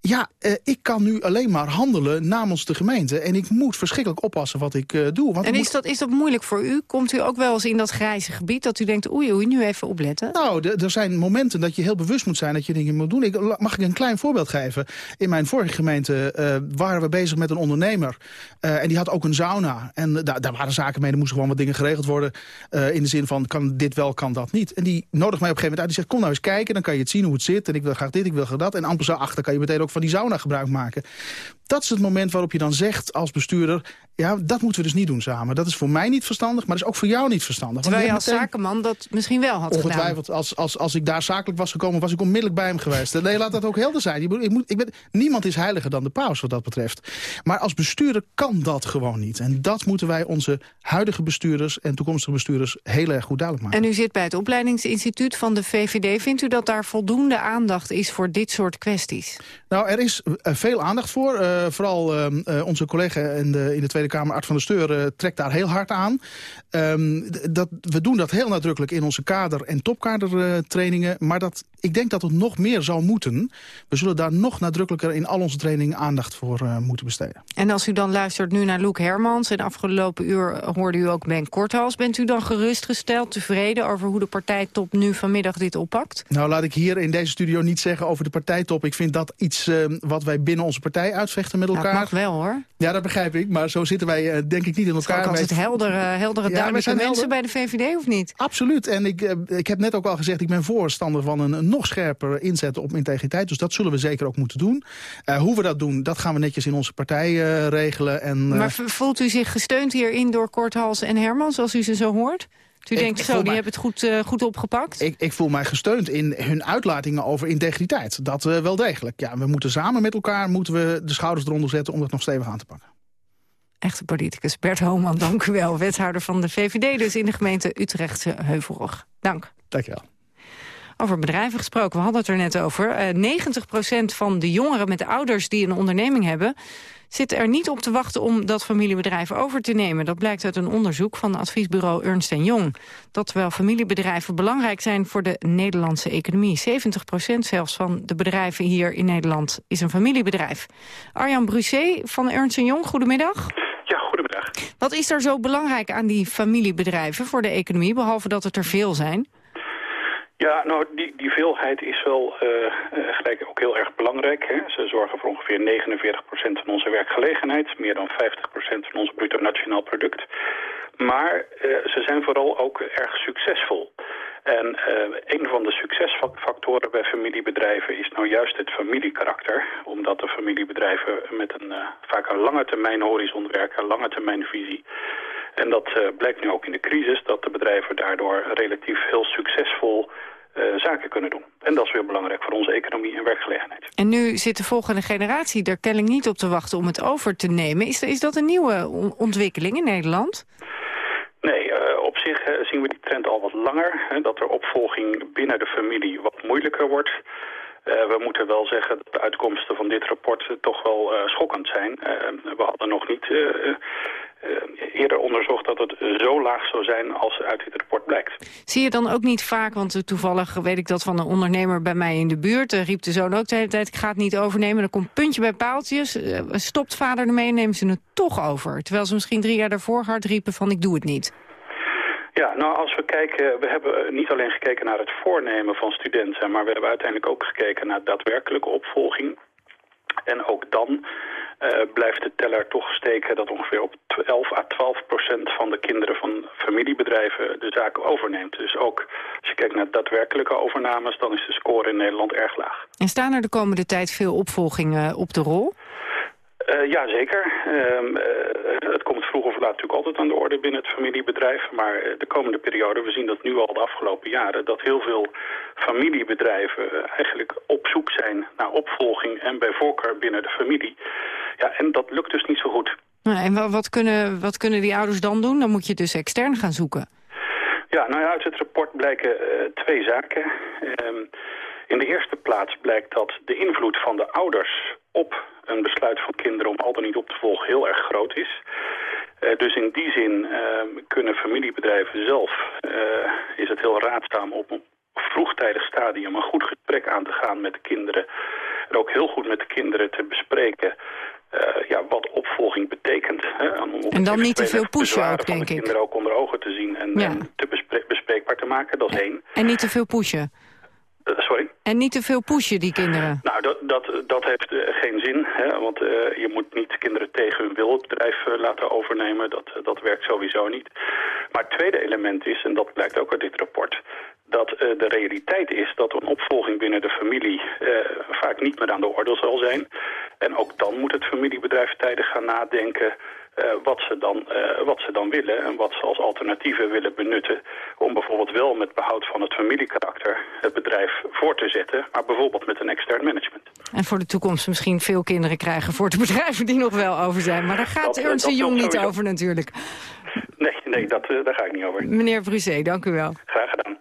Ja, eh, ik kan nu alleen maar handelen namens de gemeente. En ik moet verschrikkelijk oppassen wat ik uh, doe. Want en is, dat, is dat moeilijk voor u? Komt u ook wel eens in dat grijze gebied dat u denkt... oei, oei, nu even opletten? Nou, er zijn momenten dat je heel bewust moet zijn dat je dingen moet doen. Ik, mag ik een klein voorbeeld geven? In mijn vorige gemeente uh, waren we bezig met een ondernemer. en die had ook een sauna. En daar waren zaken mee, er moesten gewoon wat dingen geregeld worden. in de zin van, kan dit wel, kan dat niet. En die nodigt mij op een gegeven moment uit. Die zegt, kom nou eens kijken, dan kan je het zien hoe het zit. En ik wil graag dit, ik wil graag dat. En amper zo achter kan je meteen ook van die sauna gebruik maken. Dat is het moment waarop je dan zegt als bestuurder... ja, dat moeten we dus niet doen samen. Dat is voor mij niet verstandig, maar dat is ook voor jou niet verstandig. Terwijl je als meteen- zakenman dat misschien wel had gedaan. Ongetwijfeld, als, als, als ik daar zakelijk was gekomen, was ik onmiddellijk bij hem geweest. Nee, laat dat ook helder zijn. Ik moet, ik ben, niemand is heiliger dan de paus wat dat betreft. Maar als bestuurder kan dat gewoon niet. En dat moeten wij onze huidige bestuurders en toekomstige bestuurders heel erg goed duidelijk maken. En u zit bij het opleidingsinstituut van de VVD. Vindt u dat daar voldoende aandacht is voor dit soort kwesties? Nou, er is eh, veel aandacht voor. Eh, vooral eh, eh, onze collega in de, in de Tweede Kamer, Art van der Steur, eh, trekt daar heel hard aan. Ehm, dat, we doen dat heel nadrukkelijk in onze kader- en topkadertrainingen. maar dat, ik denk dat het nog meer zou moeten. We zullen daar nog nadrukkelijker in al onze trainingen aandacht voor eh, moeten besteden. En als u dan luistert nu naar Loek Hermans... en afgelopen uur hoorde u ook Ben Korthals... bent u dan gerustgesteld, tevreden over hoe de partijtop nu vanmiddag dit oppakt? Nou, laat ik hier in deze studio niet zeggen over de partijtop. Ik vind dat iets eh, wat wij binnen onze partij uitvechten met elkaar. het mag wel, hoor. Ja, dat begrijp ik. Maar zo zitten wij eh, denk ik niet in elkaar. altijd Wij- heldere, heldere Ja, duidelijke zijn mensen helder. bij de VVD, of niet? Absoluut. En ik, eh, ik heb net ook al gezegd, ik ben voorstander van een, nog scherper inzet op integriteit. Dus dat zullen we zeker ook moeten doen. Eh, hoe we dat doen, dat gaan we netjes in onze partij regelen. En, Maar voelt u zich gesteund hierin door Korthals en Hermans, als u ze zo hoort? U denkt, ik zo, die mij- hebben het goed, eh, goed opgepakt? ik, ik voel mij gesteund in hun uitlatingen over integriteit. Dat eh, wel degelijk. Ja, we moeten samen met elkaar moeten we de schouders eronder zetten om dat nog stevig aan te pakken. Echte politicus Bert Homan, dank u wel. Wethouder van de VVD dus in de gemeente Utrechtse Heuvelrug. Dank. Dankjewel. Over bedrijven gesproken, we hadden het er net over. Eh 90% van de jongeren met ouders die een onderneming hebben... zit er niet op te wachten om dat familiebedrijf over te nemen. Dat blijkt uit een onderzoek van adviesbureau Ernst Young. Dat terwijl familiebedrijven belangrijk zijn voor de Nederlandse economie. 70% zelfs van de bedrijven hier in Nederland is een familiebedrijf. Arjan Brusset van Ernst Young, goedemiddag. Ja, goedemiddag. Wat is er zo belangrijk aan die familiebedrijven voor de economie... behalve dat het er veel zijn? Ja, nou, die, die veelheid is wel eh, eh, gelijk ook heel erg belangrijk. Hè. Ze zorgen voor ongeveer 49% van onze werkgelegenheid, meer dan 50% van ons bruto nationaal product. Maar eh, ze zijn vooral ook erg succesvol. En een van de succesfactoren bij familiebedrijven is nou juist het familiekarakter. Omdat de familiebedrijven met een vaak een lange termijn horizon werken, een lange termijn visie. En dat eh, blijkt nu ook in de crisis, dat de bedrijven daardoor relatief heel succesvol eh, zaken kunnen doen. En dat is weer belangrijk voor onze economie en werkgelegenheid. En nu zit de volgende generatie er kennelijk niet op te wachten om het over te nemen. Is, is dat een nieuwe on- ontwikkeling in Nederland? Nee, eh, op zich zien we die trend al wat langer. Hè, dat er opvolging binnen de familie wat moeilijker wordt. We moeten wel zeggen dat de uitkomsten van dit rapport toch wel schokkend zijn. We hadden nog niet eerder onderzocht dat het zo laag zou zijn als uit dit rapport blijkt. Zie je dan ook niet vaak, want eh, toevallig weet ik dat van een ondernemer bij mij in de buurt. eh, riep de zoon ook de hele tijd, ik ga het niet overnemen. Dan komt puntje bij paaltjes, eh, stopt vader ermee en neemt ze het toch over. Terwijl ze misschien drie jaar daarvoor hard riepen van ik doe het niet. Ja, nou als we kijken, we hebben eh, niet alleen gekeken naar het voornemen van studenten, maar we hebben uiteindelijk ook gekeken naar daadwerkelijke opvolging. En ook dan eh, blijft de teller toch steken dat ongeveer op 11 à 12 procent van de kinderen van familiebedrijven de zaak overneemt. Dus ook als je kijkt naar daadwerkelijke overnames, dan is de score in Nederland erg laag. En staan er de komende tijd veel opvolgingen op de rol? Uh, ja, zeker. Uh, uh, het komt vroeg of laat natuurlijk altijd aan de orde binnen het familiebedrijf. Maar de komende periode, we zien dat nu al de afgelopen jaren... dat heel veel familiebedrijven eigenlijk op zoek zijn naar opvolging... en bij voorkeur binnen de familie. Ja, en dat lukt dus niet zo goed. Nou, en wat, kunnen, wat kunnen die ouders dan doen? Dan moet je dus extern gaan zoeken. Ja, nou ja, uit het rapport blijken uh, twee zaken. Uh, in de eerste plaats blijkt dat de invloed van de ouders op een besluit van kinderen om al dan niet op te volgen heel erg groot is. Uh, dus in die zin uh, kunnen familiebedrijven zelf, uh, is het heel raadzaam op een vroegtijdig stadium een goed gesprek aan te gaan met de kinderen. En ook heel goed met de kinderen te bespreken uh, ja, wat opvolging betekent. Hè, en dan niet te veel pushen ook, de denk ik. kinderen ook onder ogen te zien en, ja. en te bespre bespreekbaar te maken, dat is één. En niet te veel pushen. Uh, sorry? En niet te veel pushen, die kinderen. Nou, dat, dat, dat heeft uh, geen zin. Hè? Want uh, je moet niet kinderen tegen hun wil het bedrijf laten overnemen. Dat, dat werkt sowieso niet. Maar het tweede element is, en dat blijkt ook uit dit rapport... dat de realiteit is dat een opvolging binnen de familie vaak niet meer aan de orde zal zijn. En ook dan moet het familiebedrijf tijdig gaan nadenken uh, wat, ze dan, wat ze dan willen en wat ze als alternatieven willen benutten... om bijvoorbeeld wel met behoud van het familiekarakter het bedrijf voor te zetten... maar bijvoorbeeld met een extern management. En voor de toekomst misschien veel kinderen krijgen voor de bedrijven die nog wel over zijn. Maar daar gaat dat, Ernst Jong niet over natuurlijk. Nee, nee dat, daar ga ik niet over. Meneer Brusé, dank u wel. Graag gedaan.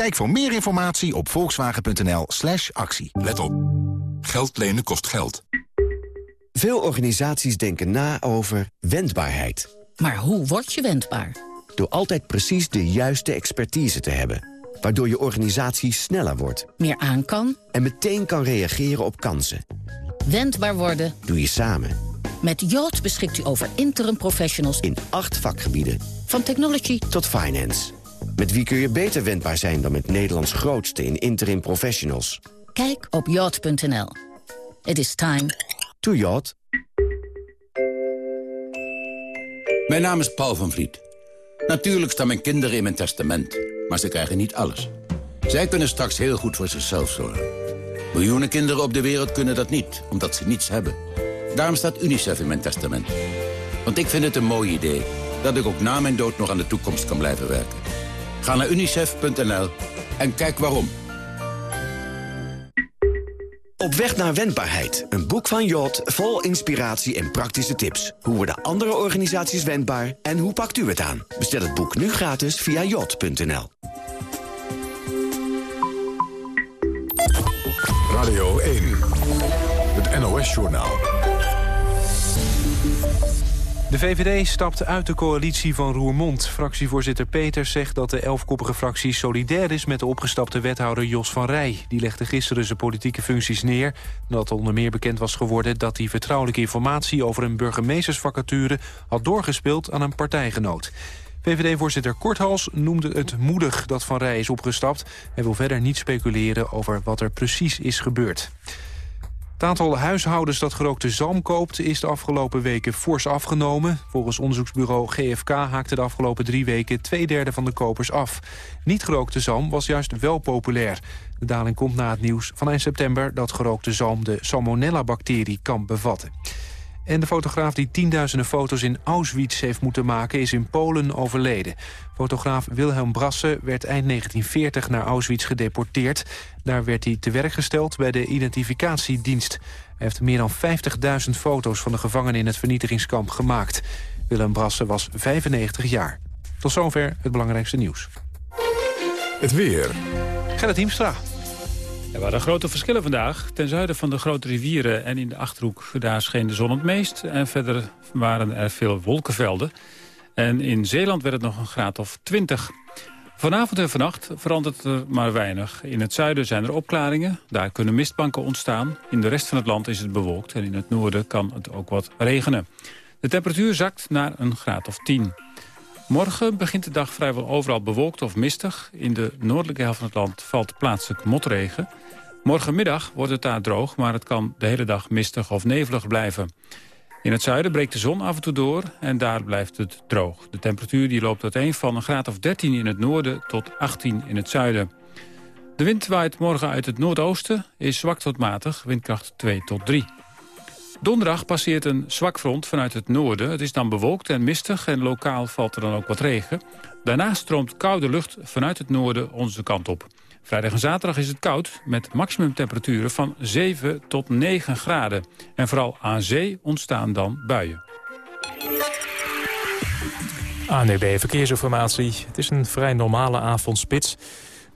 Kijk voor meer informatie op volkswagen.nl slash actie. Let op. Geld lenen kost geld. Veel organisaties denken na over wendbaarheid. Maar hoe word je wendbaar? Door altijd precies de juiste expertise te hebben. Waardoor je organisatie sneller wordt. Meer aan kan. En meteen kan reageren op kansen. Wendbaar worden. Doe je samen. Met Yacht beschikt u over interim professionals. In acht vakgebieden. Van technology tot finance. Met wie kun je beter wendbaar zijn dan met Nederlands grootste in interim professionals? Kijk op yacht.nl. It is time to yacht. Mijn naam is Paul van Vliet. Natuurlijk staan mijn kinderen in mijn testament, maar ze krijgen niet alles. Zij kunnen straks heel goed voor zichzelf zorgen. Miljoenen kinderen op de wereld kunnen dat niet, omdat ze niets hebben. Daarom staat UNICEF in mijn testament. Want ik vind het een mooi idee dat ik ook na mijn dood nog aan de toekomst kan blijven werken. Ga naar unicef.nl en kijk waarom. Op weg naar wendbaarheid. Een boek van Jot vol inspiratie en praktische tips. Hoe worden andere organisaties wendbaar en hoe pakt u het aan? Bestel het boek nu gratis via jot.nl. Radio 1. Het NOS-journaal. De VVD stapt uit de coalitie van Roermond. Fractievoorzitter Peters zegt dat de elfkoppige fractie solidair is... met de opgestapte wethouder Jos van Rij. Die legde gisteren zijn politieke functies neer... nadat onder meer bekend was geworden dat hij vertrouwelijke informatie... over een burgemeestersvacature had doorgespeeld aan een partijgenoot. VVD-voorzitter Korthals noemde het moedig dat Van Rij is opgestapt... en wil verder niet speculeren over wat er precies is gebeurd. Het aantal huishoudens dat gerookte zalm koopt is de afgelopen weken fors afgenomen. Volgens onderzoeksbureau GFK haakte de afgelopen drie weken twee derde van de kopers af. Niet gerookte zalm was juist wel populair. De daling komt na het nieuws van eind september dat gerookte zalm de salmonella-bacterie kan bevatten. En de fotograaf die tienduizenden foto's in Auschwitz heeft moeten maken... is in Polen overleden. Fotograaf Wilhelm Brasse werd eind 1940 naar Auschwitz gedeporteerd. Daar werd hij te werk gesteld bij de identificatiedienst. Hij heeft meer dan 50.000 foto's van de gevangenen in het vernietigingskamp gemaakt. Wilhelm Brasse was 95 jaar. Tot zover het belangrijkste nieuws. Het weer. Gerrit Hiemstra. Er waren grote verschillen vandaag. Ten zuiden van de grote rivieren en in de Achterhoek... daar scheen de zon het meest. En verder waren er veel wolkenvelden. En in Zeeland werd het nog een graad of 20. Vanavond en vannacht verandert er maar weinig. In het zuiden zijn er opklaringen. Daar kunnen mistbanken ontstaan. In de rest van het land is het bewolkt. En in het noorden kan het ook wat regenen. De temperatuur zakt naar een graad of 10. Morgen begint de dag vrijwel overal bewolkt of mistig. In de noordelijke helft van het land valt plaatselijk motregen. Morgenmiddag wordt het daar droog, maar het kan de hele dag mistig of nevelig blijven. In het zuiden breekt de zon af en toe door en daar blijft het droog. De temperatuur die loopt uiteen van een graad of 13 in het noorden tot 18 in het zuiden. De wind waait morgen uit het noordoosten, is zwak tot matig, windkracht 2 tot 3. Donderdag passeert een zwak front vanuit het noorden. Het is dan bewolkt en mistig en lokaal valt er dan ook wat regen. Daarna stroomt koude lucht vanuit het noorden onze kant op. Vrijdag en zaterdag is het koud met maximumtemperaturen van 7 tot 9 graden. En vooral aan zee ontstaan dan buien. ANUB Verkeersinformatie. Het is een vrij normale avondspits.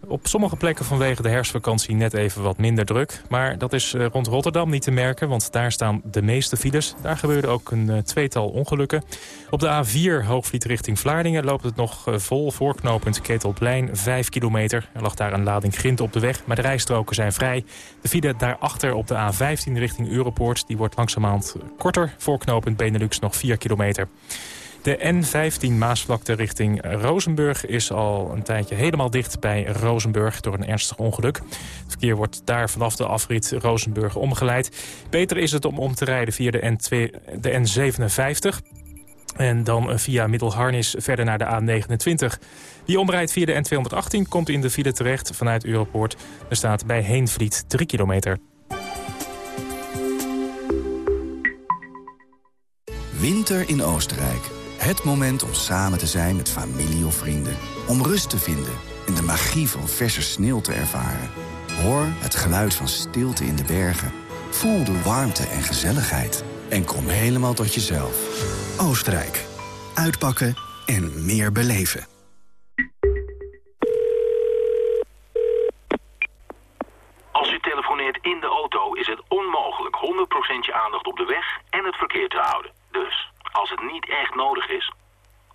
Op sommige plekken vanwege de herfstvakantie net even wat minder druk. Maar dat is eh, rond Rotterdam niet te merken, want daar staan de meeste files. Daar gebeurde ook een uh, tweetal ongelukken. Op de A4 Hoogvliet richting Vlaardingen loopt het nog uh, vol voorknopend Ketelplein, 5 kilometer. Er lag daar een lading grind op de weg, maar de rijstroken zijn vrij. De file daarachter op de A15 richting Europoort, die wordt langzamerhand korter. Voorknopend Benelux nog 4 kilometer. De N15 Maasvlakte richting Rozenburg is al een tijdje helemaal dicht bij Rozenburg door een ernstig ongeluk. Het verkeer wordt daar vanaf de afrit Rozenburg omgeleid. Beter is het om om te rijden via de, N2, de N57 en dan via Middelharnis verder naar de A29. Wie omrijdt via de N218 komt in de file terecht vanuit Europoort. Er staat bij Heenvliet 3 kilometer. Winter in Oostenrijk. Het moment om samen te zijn met familie of vrienden. Om rust te vinden en de magie van verse sneeuw te ervaren. Hoor het geluid van stilte in de bergen. Voel de warmte en gezelligheid. En kom helemaal tot jezelf. Oostenrijk. Uitpakken en meer beleven. Als u telefoneert in de auto is het onmogelijk 100% je aandacht op de weg en het verkeer te houden. Dus... Als het niet echt nodig is,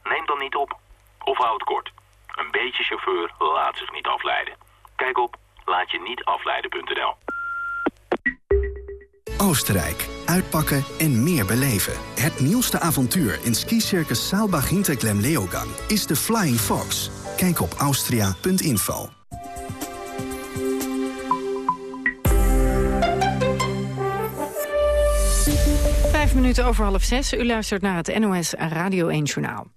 neem dan niet op. Of houd kort. Een beetje chauffeur laat zich niet afleiden. Kijk op laatje-niet-afleiden.nl. Oostenrijk. Uitpakken en meer beleven. Het nieuwste avontuur in skicircus Saalbach Hinterglemm Leogang is de Flying Fox. Kijk op austria.info. Vijf minuten over half zes. U luistert naar het NOS Radio 1 Journaal.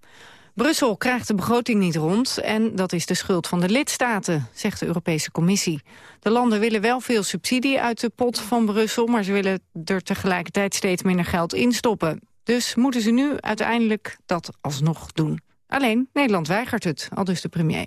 Brussel krijgt de begroting niet rond en dat is de schuld van de lidstaten, zegt de Europese Commissie. De landen willen wel veel subsidie uit de pot van Brussel, maar ze willen er tegelijkertijd steeds minder geld in stoppen. Dus moeten ze nu uiteindelijk dat alsnog doen. Alleen Nederland weigert het, al dus de premier.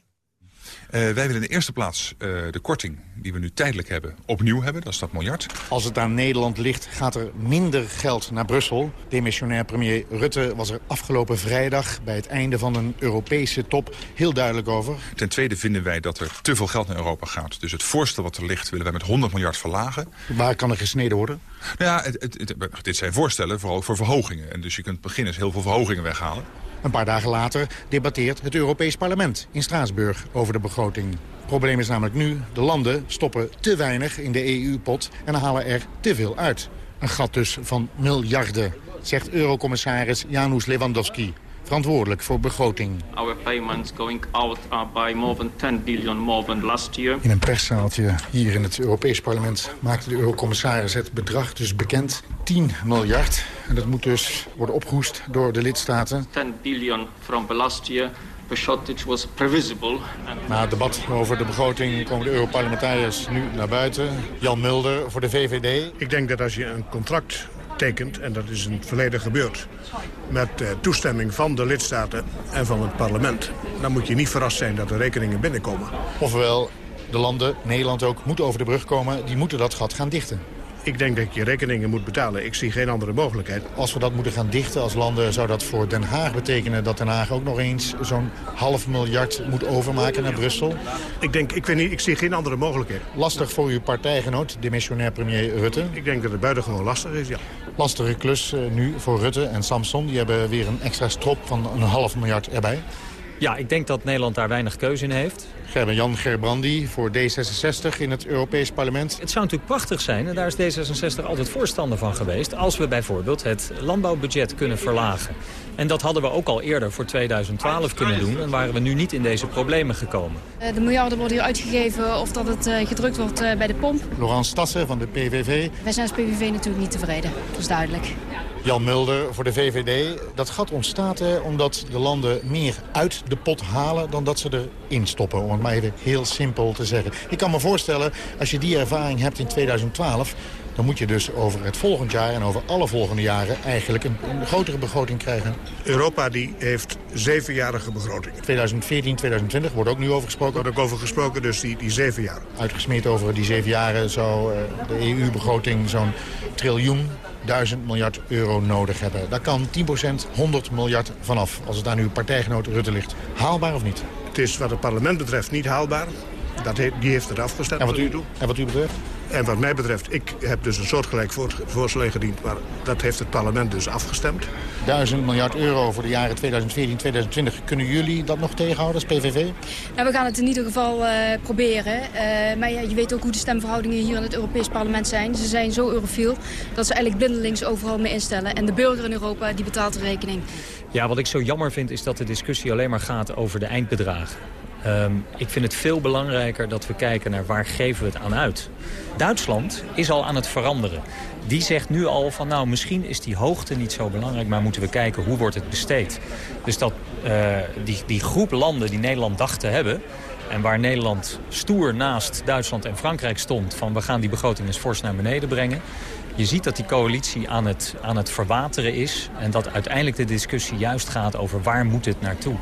Uh, wij willen in de eerste plaats uh, de korting die we nu tijdelijk hebben opnieuw hebben. Dat is dat miljard. Als het aan Nederland ligt gaat er minder geld naar Brussel. Demissionair premier Rutte was er afgelopen vrijdag... bij het einde van een Europese top heel duidelijk over. Ten tweede vinden wij dat er te veel geld naar Europa gaat. Dus het voorstel wat er ligt willen wij met 100 miljard verlagen. Waar kan er gesneden worden? Nou ja, het, het, het, dit zijn voorstellen vooral voor verhogingen. En dus je kunt beginnen heel veel verhogingen weghalen. Een paar dagen later debatteert het Europees Parlement in Straatsburg over de begroting. Het probleem is namelijk nu, de landen stoppen te weinig in de EU-pot en halen er te veel uit. Een gat dus van miljarden, zegt eurocommissaris Janusz Lewandowski verantwoordelijk voor begroting. Our payments going out are by more than 10 billion more than last year. In een perszaaltje hier in het Europees Parlement maakte de eurocommissaris het bedrag dus bekend. 10 miljard. En dat moet dus worden opgehoest door de lidstaten. 10 billion from the last year. The shortage was previsible. Na het debat over de begroting komen de Europarlementariërs nu naar buiten. Jan Mulder voor de VVD. Ik denk dat als je een contract tekent, en dat is in het verleden gebeurd... met uh, toestemming van de lidstaten en van het parlement... dan moet je niet verrast zijn dat er rekeningen binnenkomen. Ofwel, de landen, Nederland ook, moeten over de brug komen. Die moeten dat gat gaan dichten. Ik denk dat je rekeningen moet betalen. Ik zie geen andere mogelijkheid. Als we dat moeten gaan dichten als landen... zou dat voor Den Haag betekenen dat Den Haag ook nog eens... zo'n half miljard moet overmaken naar Brussel? Ik denk, ik, weet niet, ik zie geen andere mogelijkheid. Lastig voor uw partijgenoot, demissionair premier Rutte? Ik denk dat het buitengewoon lastig is, ja. Lastige klus uh, nu voor Rutte en Samson. Die hebben weer een extra strop van een half miljard erbij. Ja, ik denk dat Nederland daar weinig keuze in heeft. Gerben-Jan Gerbrandi voor D66 in het Europees Parlement. Het zou natuurlijk prachtig zijn, en daar is D66 altijd voorstander van geweest... als we bijvoorbeeld het landbouwbudget kunnen verlagen. En dat hadden we ook al eerder voor 2012 kunnen doen... en waren we nu niet in deze problemen gekomen. De miljarden worden hier uitgegeven of dat het gedrukt wordt bij de pomp. Laurent Stassen van de PVV. Wij zijn als PVV natuurlijk niet tevreden, dat is duidelijk. Jan Mulder voor de VVD. Dat gat ontstaat hè, omdat de landen meer uit de pot halen dan dat ze erin stoppen. Om het maar even heel simpel te zeggen. Ik kan me voorstellen, als je die ervaring hebt in 2012... dan moet je dus over het volgend jaar en over alle volgende jaren... eigenlijk een, een grotere begroting krijgen. Europa die heeft zevenjarige begroting. 2014, 2020 wordt ook nu over gesproken. Wordt ook over gesproken, dus die, die zeven jaar. Uitgesmeerd over die zeven jaren zou uh, de EU-begroting zo'n triljoen 1000 miljard euro nodig hebben. Daar kan 10% 100 miljard vanaf, als het aan uw partijgenoot Rutte ligt. Haalbaar of niet? Het is wat het parlement betreft niet haalbaar. Dat he- die heeft het afgestemd. En wat, u, en wat u betreft? En wat mij betreft, ik heb dus een soortgelijk voor, voorstel ingediend... maar dat heeft het parlement dus afgestemd. 1000 miljard euro voor de jaren 2014, 2020. Kunnen jullie dat nog tegenhouden als PVV? Nou, we gaan het in ieder geval eh, proberen. Eh, maar ja, je weet ook hoe de stemverhoudingen hier in het Europees Parlement zijn. Ze zijn zo eurofiel dat ze eigenlijk blindelings overal mee instellen. En de burger in Europa die betaalt de rekening. Ja, wat ik zo jammer vind is dat de discussie alleen maar gaat over de eindbedragen. Ehm, ik vind het veel belangrijker dat we kijken naar waar geven we het aan uit. Duitsland is al aan het veranderen. Die zegt nu al van nou misschien is die hoogte niet zo belangrijk... maar moeten we kijken hoe wordt het besteed. Dus dat eh, die, die groep landen die Nederland dacht te hebben... en waar Nederland stoer naast Duitsland en Frankrijk stond... van we gaan die begroting eens fors naar beneden brengen... Je ziet dat die coalitie aan het, aan het verwateren is... en dat uiteindelijk de discussie juist gaat over waar moet het naartoe.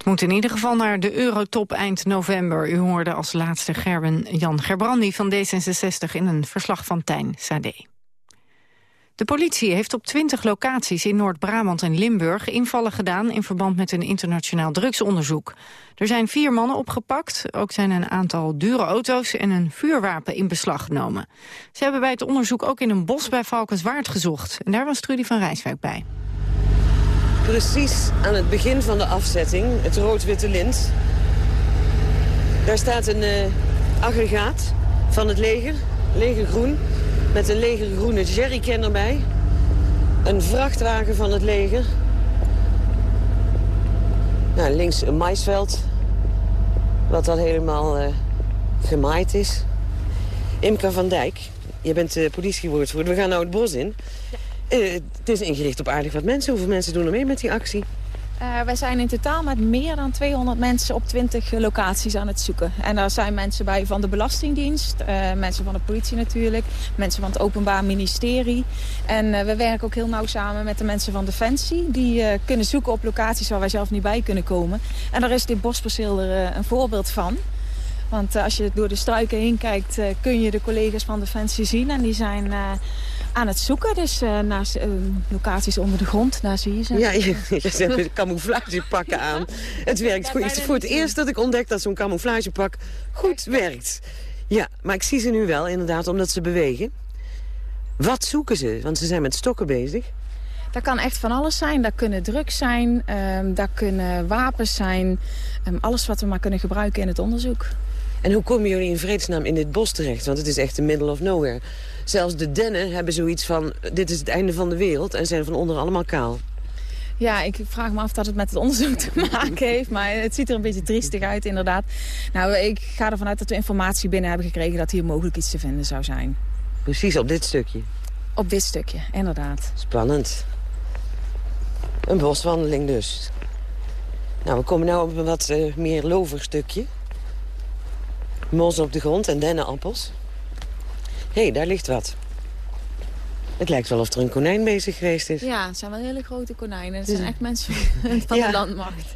Het moet in ieder geval naar de Eurotop eind november. U hoorde als laatste Gerben Jan Gerbrandi van D66 in een verslag van Tijn Sade. De politie heeft op 20 locaties in Noord-Brabant en Limburg invallen gedaan in verband met een internationaal drugsonderzoek. Er zijn vier mannen opgepakt, ook zijn een aantal dure auto's en een vuurwapen in beslag genomen. Ze hebben bij het onderzoek ook in een bos bij Valkenswaard gezocht. En daar was Trudy van Rijswijk bij. Precies aan het begin van de afzetting, het rood-witte lint. Daar staat een uh, aggregaat van het leger, legergroen, met een legergroene jerrycan erbij. Een vrachtwagen van het leger. Nou, links een maisveld, wat dan helemaal uh, gemaaid is. Imka van Dijk, je bent de politiewoordvoerder. We gaan nou het bos in. Uh, het is ingericht op aardig wat mensen. Hoeveel mensen doen er mee met die actie? Uh, wij zijn in totaal met meer dan 200 mensen op 20 locaties aan het zoeken. En daar zijn mensen bij van de Belastingdienst, uh, mensen van de politie natuurlijk, mensen van het Openbaar Ministerie. En we werken ook heel nauw samen met de mensen van Defensie. Die kunnen zoeken op locaties waar wij zelf niet bij kunnen komen. En daar is dit bosperceel er een voorbeeld van. Want als je door de struiken heen kijkt, kun je de collega's van Defensie zien. En die zijn aan het zoeken. Dus uh, naar uh, locaties onder de grond, daar zie je ze. Ja, je, je hebt camouflagepakken aan. Het werkt goed. Het is voor het eerst dat ik ontdek dat zo'n camouflagepak goed werkt. Ja, maar ik zie ze nu wel inderdaad, omdat ze bewegen. Wat zoeken ze? Want ze zijn met stokken bezig. Dat kan echt van alles zijn. Dat kunnen drugs zijn, um, dat kunnen wapens zijn. Um, alles wat we maar kunnen gebruiken in het onderzoek. En hoe komen jullie in vredesnaam in dit bos terecht? Want het is echt de middle of nowhere. Zelfs de dennen hebben zoiets van, dit is het einde van de wereld... en zijn van onder allemaal kaal. Ja, ik vraag me af dat het met het onderzoek te maken heeft. Maar het ziet er een beetje triestig uit, inderdaad. Nou, ik ga ervan uit dat we informatie binnen hebben gekregen... dat hier mogelijk iets te vinden zou zijn. Precies, op dit stukje? Op dit stukje, inderdaad. Spannend. Een boswandeling dus. Nou, we komen nu op een wat uh, meer lovig stukje. Mos op de grond en dennenappels. Hé, hey, daar ligt wat. Het lijkt wel of er een konijn bezig geweest is. Ja, het zijn wel hele grote konijnen. Het zijn echt mensen van ja. de landmacht.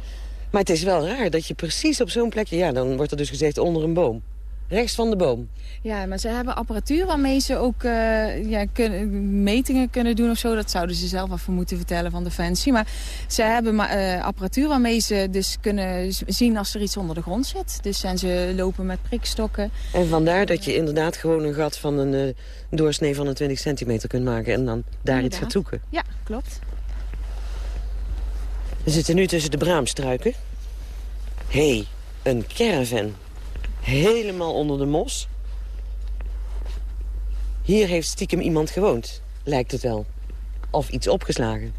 Maar het is wel raar dat je precies op zo'n plekje... Ja, dan wordt er dus gezegd onder een boom. Rechts van de boom. Ja, maar ze hebben apparatuur waarmee ze ook uh, ja, kunnen, metingen kunnen doen of zo. Dat zouden ze zelf even moeten vertellen van Defensie. Maar ze hebben uh, apparatuur waarmee ze dus kunnen zien als er iets onder de grond zit. Dus en ze lopen met prikstokken. En vandaar dat je inderdaad gewoon een gat van een uh, doorsnee van een 20 centimeter kunt maken. En dan daar inderdaad. iets gaat zoeken. Ja, klopt. We zitten nu tussen de braamstruiken. Hé, hey, een caravan. Helemaal onder de mos. Hier heeft stiekem iemand gewoond, lijkt het wel. Of iets opgeslagen.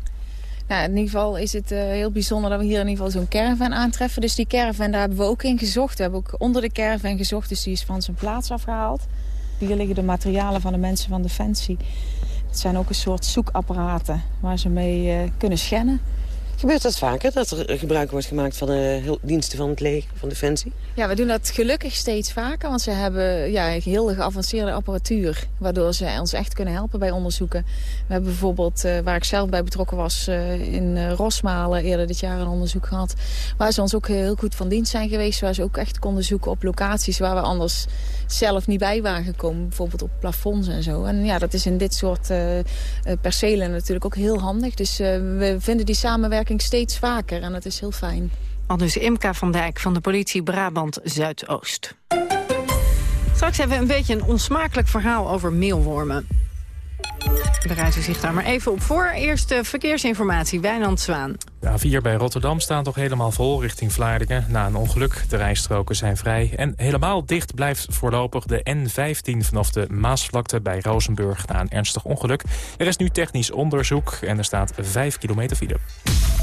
Nou, in ieder geval is het uh, heel bijzonder dat we hier in ieder geval zo'n caravan aantreffen. Dus die caravan, daar hebben we ook in gezocht. We hebben ook onder de caravan gezocht, dus die is van zijn plaats afgehaald. Hier liggen de materialen van de mensen van Defensie. Het zijn ook een soort zoekapparaten waar ze mee uh, kunnen scannen. Gebeurt dat vaker, dat er gebruik wordt gemaakt van de diensten van het leger, van Defensie? Ja, we doen dat gelukkig steeds vaker, want ze hebben ja, heel geavanceerde apparatuur... waardoor ze ons echt kunnen helpen bij onderzoeken. We hebben bijvoorbeeld, uh, waar ik zelf bij betrokken was, uh, in Rosmalen eerder dit jaar een onderzoek gehad... waar ze ons ook heel goed van dienst zijn geweest, waar ze ook echt konden zoeken op locaties... waar we anders zelf niet bij waren gekomen, bijvoorbeeld op plafonds en zo. En ja, dat is in dit soort percelen natuurlijk ook heel handig. Dus we vinden die samenwerking steeds vaker en dat is heel fijn. Al dus Imka van Dijk van de politie Brabant Zuidoost. Straks hebben we een beetje een onsmakelijk verhaal over meelwormen. Bereid u zich daar maar even op voor. Eerst de verkeersinformatie, Wijnand Zwaan. De A4 bij Rotterdam staat nog helemaal vol richting Vlaardingen. Na een ongeluk, de rijstroken zijn vrij. En helemaal dicht blijft voorlopig de N15 vanaf de Maasvlakte bij Rozenburg... na een ernstig ongeluk. Er is nu technisch onderzoek en er staat 5 kilometer file.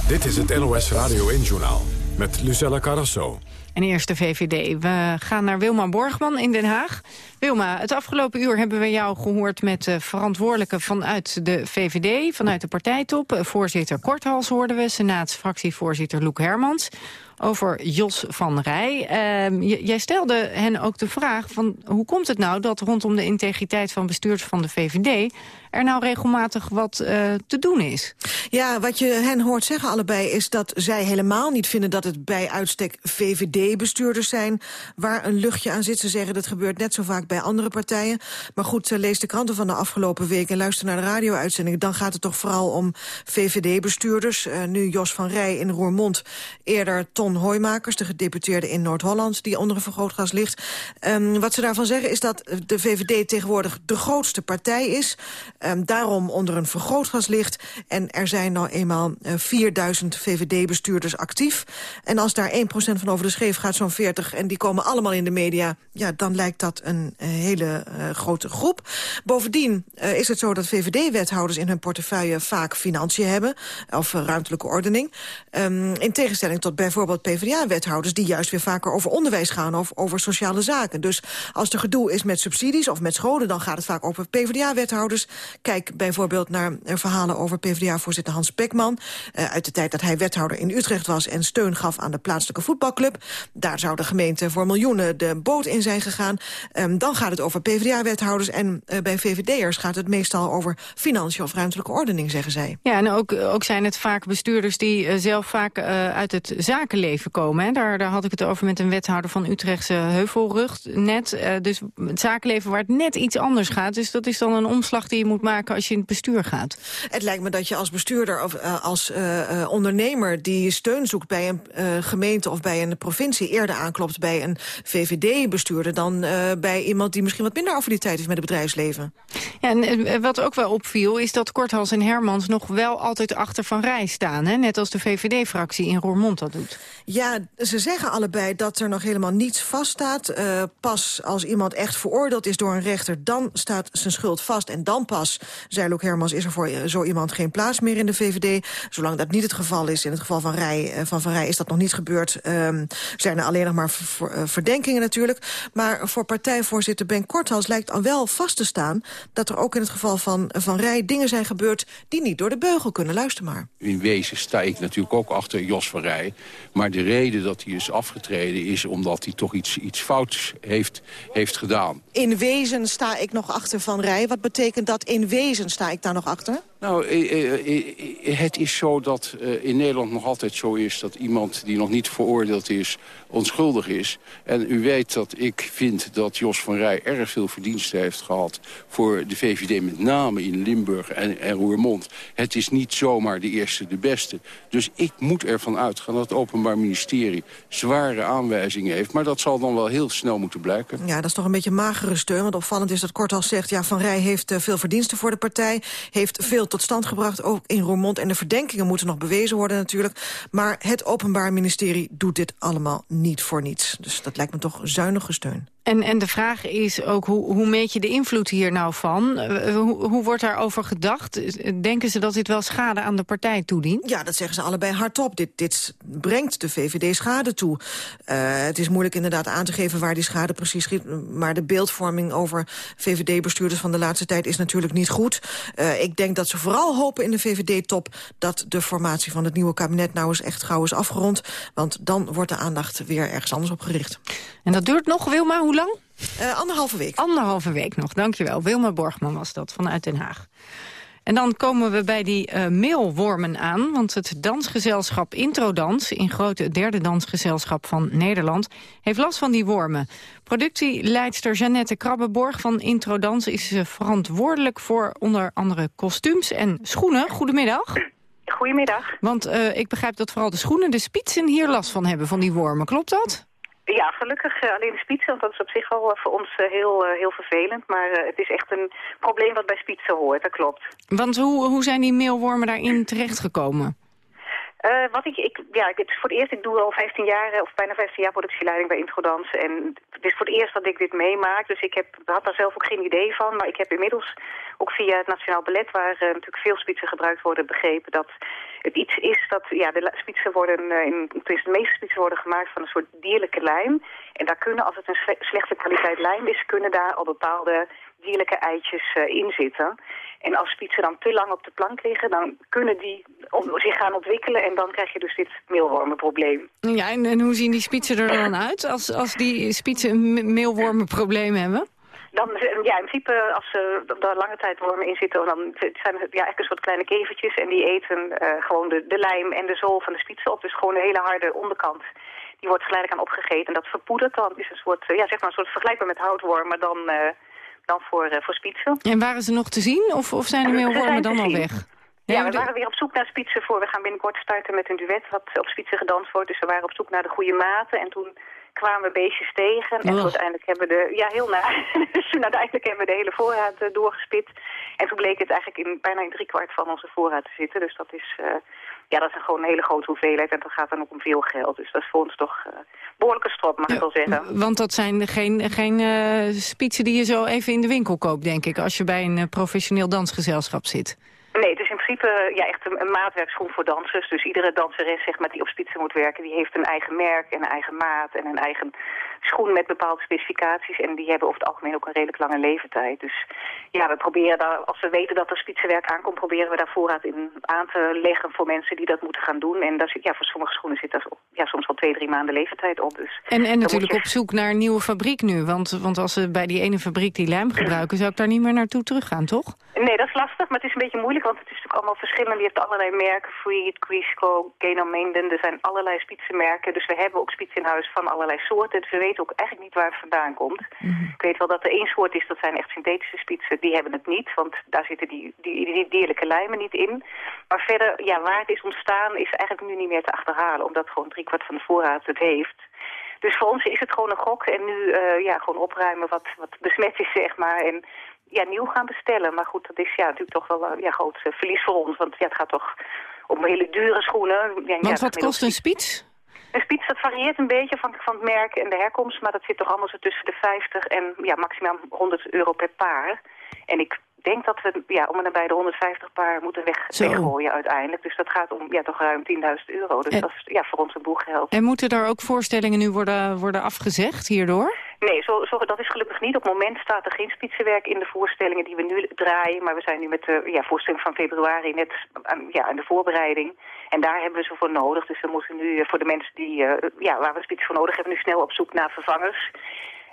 Dit is het NOS Radio 1-journaal met Lucella Carrasso. En eerst de VVD. We gaan naar Wilma Borgman in Den Haag. Wilma, het afgelopen uur hebben we jou gehoord met de verantwoordelijke vanuit de VVD, vanuit de partijtop. Voorzitter Korthals hoorden we, senaatsfractievoorzitter Loek Hermans over Jos van Rij. Uh, jij stelde hen ook de vraag van hoe komt het nou dat rondom de integriteit van bestuurders van de VVD er nou regelmatig wat uh, te doen is. Ja, wat je hen hoort zeggen allebei is dat zij helemaal niet vinden dat het bij uitstek VVD-bestuurders zijn waar een luchtje aan zit. Ze zeggen dat gebeurt net zo vaak bij andere partijen. Maar goed, lees de kranten van de afgelopen week en luister naar de radio-uitzendingen. Dan gaat het toch vooral om VVD-bestuurders. Uh, nu Jos van Rij in Roermond, eerder Ton Hoijmakers, de gedeputeerde in Noord-Holland, die onder een vergrootglas ligt. Um, wat ze daarvan zeggen is dat de VVD tegenwoordig de grootste partij is. Um, daarom onder een vergrootglas ligt. En er zijn nou eenmaal uh, 4000 VVD-bestuurders actief. En als daar 1% van over de scheef gaat, zo'n 40... en die komen allemaal in de media, ja, dan lijkt dat een uh, hele uh, grote groep. Bovendien is het zo dat VVD-wethouders in hun portefeuille vaak financiën hebben... of ruimtelijke ordening. Um, in tegenstelling tot bijvoorbeeld PvdA-wethouders... die juist weer vaker over onderwijs gaan of over sociale zaken. Dus als er gedoe is met subsidies of met scholen... dan gaat het vaak over PvdA-wethouders. Kijk bijvoorbeeld naar verhalen over PvdA-voorzitter Hans Pekman... Uh, uit de tijd dat hij wethouder in Utrecht was... en steun gaf aan de plaatselijke voetbalclub. Daar zou de gemeente voor miljoenen de boot in zijn gegaan. Um, dan gaat het over PvdA-wethouders en uh, bij VVD'ers gaat het meestal over financiën of ruimtelijke ordening, zeggen zij. Ja, en ook, ook zijn het vaak bestuurders die zelf vaak uit het zakenleven komen. Daar, daar had ik het over met een wethouder van Utrechtse Heuvelrug net. Dus het zakenleven waar het net iets anders gaat. Dus dat is dan een omslag die je moet maken als je in het bestuur gaat. Het lijkt me dat je als bestuurder of uh, als uh, ondernemer die steun zoekt bij een gemeente of bij een provincie eerder aanklopt bij een VVD-bestuurder dan bij iemand die misschien wat minder affiniteit heeft met het bedrijfsleven. Ja, en wat ook wel opviel is dat Korthals en Hermans nog wel altijd achter Van Rij staan. Hè? Net als de VVD-fractie in Roermond dat doet. Ja, ze zeggen allebei dat er nog helemaal niets vaststaat. Pas als iemand echt veroordeeld is door een rechter... dan staat zijn schuld vast en dan pas, zei Loek Hermans... is er voor zo iemand geen plaats meer in de VVD. Zolang dat niet het geval is, in het geval van Rij, uh, van, van Rij is dat nog niet gebeurd... Um, zijn er alleen nog maar verdenkingen natuurlijk. Maar voor partijvoorzitter Ben Korthals lijkt al wel vast te staan... dat er ook in het geval van, van Rij dingen zijn gebeurd... die niet door de beugel kunnen. Luister maar. In wezen sta ik natuurlijk ook achter Jos van Rij... Maar de reden dat hij is afgetreden is omdat hij toch iets, iets fouts heeft, heeft gedaan. In wezen sta ik nog achter Van Rij. Wat betekent dat in wezen sta ik daar nog achter? Nou, het is zo dat in Nederland nog altijd zo is... dat iemand die nog niet veroordeeld is, onschuldig is. En u weet dat ik vind dat Jos van Rij erg veel verdiensten heeft gehad... voor de VVD, met name in Limburg en, Roermond. Het is niet zomaar de eerste de beste. Dus ik moet ervan uitgaan dat het Openbaar Ministerie... zware aanwijzingen heeft. Maar dat zal dan wel heel snel moeten blijken. Ja, dat is toch een beetje magere steun. Want opvallend is dat Korthals zegt... ja, Van Rij heeft veel verdiensten voor de partij. Heeft veel tot stand gebracht, ook in Roermond. En de verdenkingen moeten nog bewezen worden natuurlijk. Maar het Openbaar Ministerie doet dit allemaal niet voor niets. Dus dat lijkt me toch zuinige steun. En, en de vraag is ook, hoe, hoe meet je de invloed hier nou van? Uh, hoe, hoe wordt daarover gedacht? Denken ze dat dit wel schade aan de partij toedient? Ja, dat zeggen ze allebei hardop. Dit, dit brengt de VVD schade toe. Uh, het is moeilijk inderdaad aan te geven waar die schade precies schiet. Maar de beeldvorming over VVD-bestuurders van de laatste tijd is natuurlijk niet goed. Uh, ik denk dat ze vooral hopen in de VVD-top... dat de formatie van het nieuwe kabinet nou eens echt gauw is afgerond. Want dan wordt de aandacht weer ergens anders op gericht. En dat duurt nog, Wilma, hoe lang? Uh, anderhalve week. Anderhalve week nog, dankjewel. Wilma Borgman was dat, vanuit Den Haag. En dan komen we bij die uh, meelwormen aan. Want het dansgezelschap Introdans, in grote derde dansgezelschap van Nederland, heeft last van die wormen. Productieleidster Jeannette Krabbenborg van Introdans is uh, verantwoordelijk voor onder andere kostuums en schoenen. Goedemiddag. goedemiddag. Want uh, ik begrijp dat vooral de schoenen, de spitsen hier last van hebben, van die wormen. Klopt dat? Ja, gelukkig uh, alleen de spitsen, want dat is op zich al uh, voor ons heel, heel vervelend. Maar het is echt een probleem wat bij spitsen hoort, dat klopt. Want hoe, hoe zijn die meelwormen daarin terechtgekomen? Uh, wat ik, ik, ja, het is voor het eerst, ik doe al 15 jaar, of bijna 15 jaar productieleiding bij Introdans. En het is voor het eerst dat ik dit meemaak, dus ik heb, had daar zelf ook geen idee van. Maar ik heb inmiddels ook via het Nationaal Ballet, waar uh, natuurlijk veel spitsen gebruikt worden, begrepen dat het iets is dat, ja, de spitsen worden, uh, in, de meeste spitsen worden gemaakt van een soort dierlijke lijm. En daar kunnen, als het een slechte kwaliteit lijm is, kunnen daar al bepaalde dierlijke eitjes uh, in zitten. En als spitsen dan te lang op de plank liggen, dan kunnen die zich gaan ontwikkelen en dan krijg je dus dit meelwormenprobleem. Ja, en, en hoe zien die spitsen er dan uit als, als die spitsen een meelwormenprobleem hebben? Dan, ja, in principe, als er lange tijd wormen in zitten, dan zijn het ja, echt een soort kleine kevertjes. En die eten uh, gewoon de, de lijm en de zool van de spitsen op. Dus gewoon de hele harde onderkant. Die wordt geleidelijk aan opgegeten. En dat verpoedert dan. is een soort, ja, zeg maar een soort vergelijkbaar met houtworm, maar dan... Uh, dan voor, uh, voor spitsen. En waren ze nog te zien of, of zijn de meelwormen dan al weg? Ja, we waren weer op zoek naar spitsen voor. We gaan binnenkort starten met een duet wat op spitsen gedanst wordt. Dus we waren op zoek naar de goede maten. En toen kwamen we beestjes tegen. En uiteindelijk hebben we de... Ja, heel naar. dus uiteindelijk hebben we de hele voorraad uh, doorgespit. En toen bleek het eigenlijk in bijna een driekwart van onze voorraad te zitten. Dus dat is... Uh, ja, dat is gewoon een hele grote hoeveelheid. En dat gaat dan ook om veel geld. Dus dat is voor ons toch uh, behoorlijke strop, mag ik wel zeggen. Want dat zijn geen, geen uh, spitsen die je zo even in de winkel koopt, denk ik. Als je bij een professioneel dansgezelschap zit. Nee, het is in principe ja, echt een, een maatwerkschoen voor dansers. Dus iedere danseres zeg maar, die op spitsen moet werken... die heeft een eigen merk en een eigen maat en een eigen schoen met bepaalde specificaties. En die hebben over het algemeen ook een redelijk lange leeftijd. Dus ja, we proberen daar, als we weten dat er spitsenwerk aankomt... proberen we daar voorraad in aan te leggen voor mensen die dat moeten gaan doen. En daar zit, ja, voor sommige schoenen zit daar ja, soms wel twee, drie maanden leeftijd op. Dus en en natuurlijk op zoek naar een nieuwe fabriek nu. Want, want als ze bij die ene fabriek die lijm gebruiken... zou ik daar niet meer naartoe teruggaan, toch? Nee, dat is lastig, maar het is een beetje moeilijk... want het is natuurlijk allemaal verschillend. Je hebt allerlei merken, Freed, Quisco, Genominden. Er zijn allerlei spitsenmerken. Dus we hebben ook spitsen in huis van allerlei soorten. Dus we weten ook eigenlijk niet waar het vandaan komt. Mhm. Ik weet wel dat er één soort is, dat zijn echt synthetische spitsen. Die hebben het niet, want daar zitten die, die, die dierlijke lijmen niet in. Maar verder, ja, waar het is ontstaan is eigenlijk nu niet meer te achterhalen. Omdat gewoon driekwart van de voorraad het heeft. Dus voor ons is het gewoon een gok. En nu uh, ja, gewoon opruimen wat, wat besmet is, zeg maar. En ja, nieuw gaan bestellen. Maar goed, dat is ja, natuurlijk toch wel een ja, groot uh, verlies voor ons. Want ja, het gaat toch om hele dure schoenen. Ja, Want wat kost een spits? Een spits, dat varieert een beetje van, van het merk en de herkomst. Maar dat zit toch allemaal zo tussen de 50 en ja, maximaal 100 euro per paar. En ik denk dat we ja, om en nabij de 150 paar moeten weg, weggooien uiteindelijk. Dus dat gaat om ja, toch ruim 10.000 euro. Dus dat is ja, voor ons een boel geld. En moeten daar ook voorstellingen nu worden, worden afgezegd hierdoor? Nee, zo, zo, dat is gelukkig niet. Op het moment staat er geen spitsenwerk in de voorstellingen die we nu draaien. Maar we zijn nu met de ja, voorstelling van februari net aan, ja, aan de voorbereiding. En daar hebben we ze voor nodig. Dus we moeten nu eh, voor de mensen die, uh, ja, waar we spitsen voor nodig hebben... nu snel op zoek naar vervangers.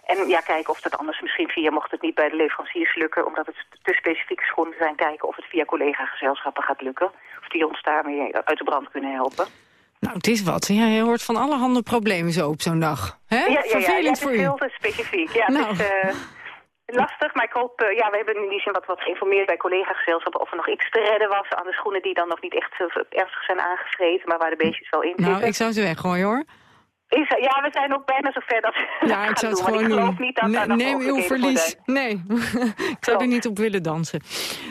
En ja, kijken of dat anders misschien via, mocht het niet bij de leveranciers lukken... omdat het te specifieke schoenen zijn, kijken of het via collega-gezelschappen gaat lukken. Of die ons daarmee uit de brand kunnen helpen. Nou, het is wat. Ja, je hoort van alle handen problemen zo op zo'n dag. Hè? Ja, ja, Vervelend ja, voor u. heel specifiek. Ja, nou. het is uh, lastig, maar ik hoop... Uh, ja, we hebben in die zin wat, wat geïnformeerd bij collega-gezelschappen... of er nog iets te redden was aan de schoenen die dan nog niet echt uh, ernstig zijn aangevreten... maar waar de beestjes wel in nou, zitten. Nou, ik zou ze weggooien, hoor. Is, ja, we zijn ook bijna zover dat Ja, ik zou het gewoon doen. Niet dat nee, neem uw verlies. Nee, ik zou er niet op willen dansen.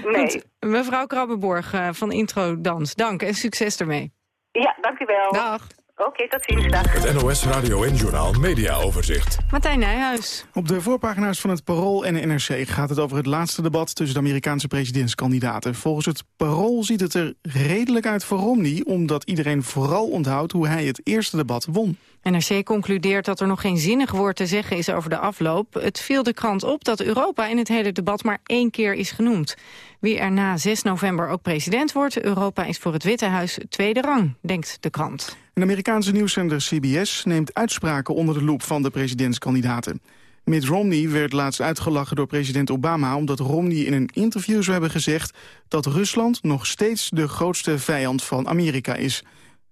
Nee. Goed, mevrouw Krabbenborg van Intro Dans, dank en succes ermee. Ja, dank u wel. Dag. Oké, tot ziens. Dag. Het NOS Radio en Journaal Media Overzicht. Martijn Nijhuis. Op de voorpagina's van het Parool en de NRC gaat het over het laatste debat tussen de Amerikaanse presidentskandidaten. Volgens het Parool ziet het er redelijk uit voor Romney, omdat iedereen vooral onthoudt hoe hij het eerste debat won. NRC concludeert dat er nog geen zinnig woord te zeggen is over de afloop. Het viel de krant op dat Europa in het hele debat maar één keer is genoemd. Wie er na 6 november ook president wordt, Europa is voor het Witte Huis tweede rang, denkt de krant. Een Amerikaanse nieuwszender CBS neemt uitspraken onder de loep van de presidentskandidaten. Mitt Romney werd laatst uitgelachen door president Obama... omdat Romney in een interview zou hebben gezegd... dat Rusland nog steeds de grootste vijand van Amerika is.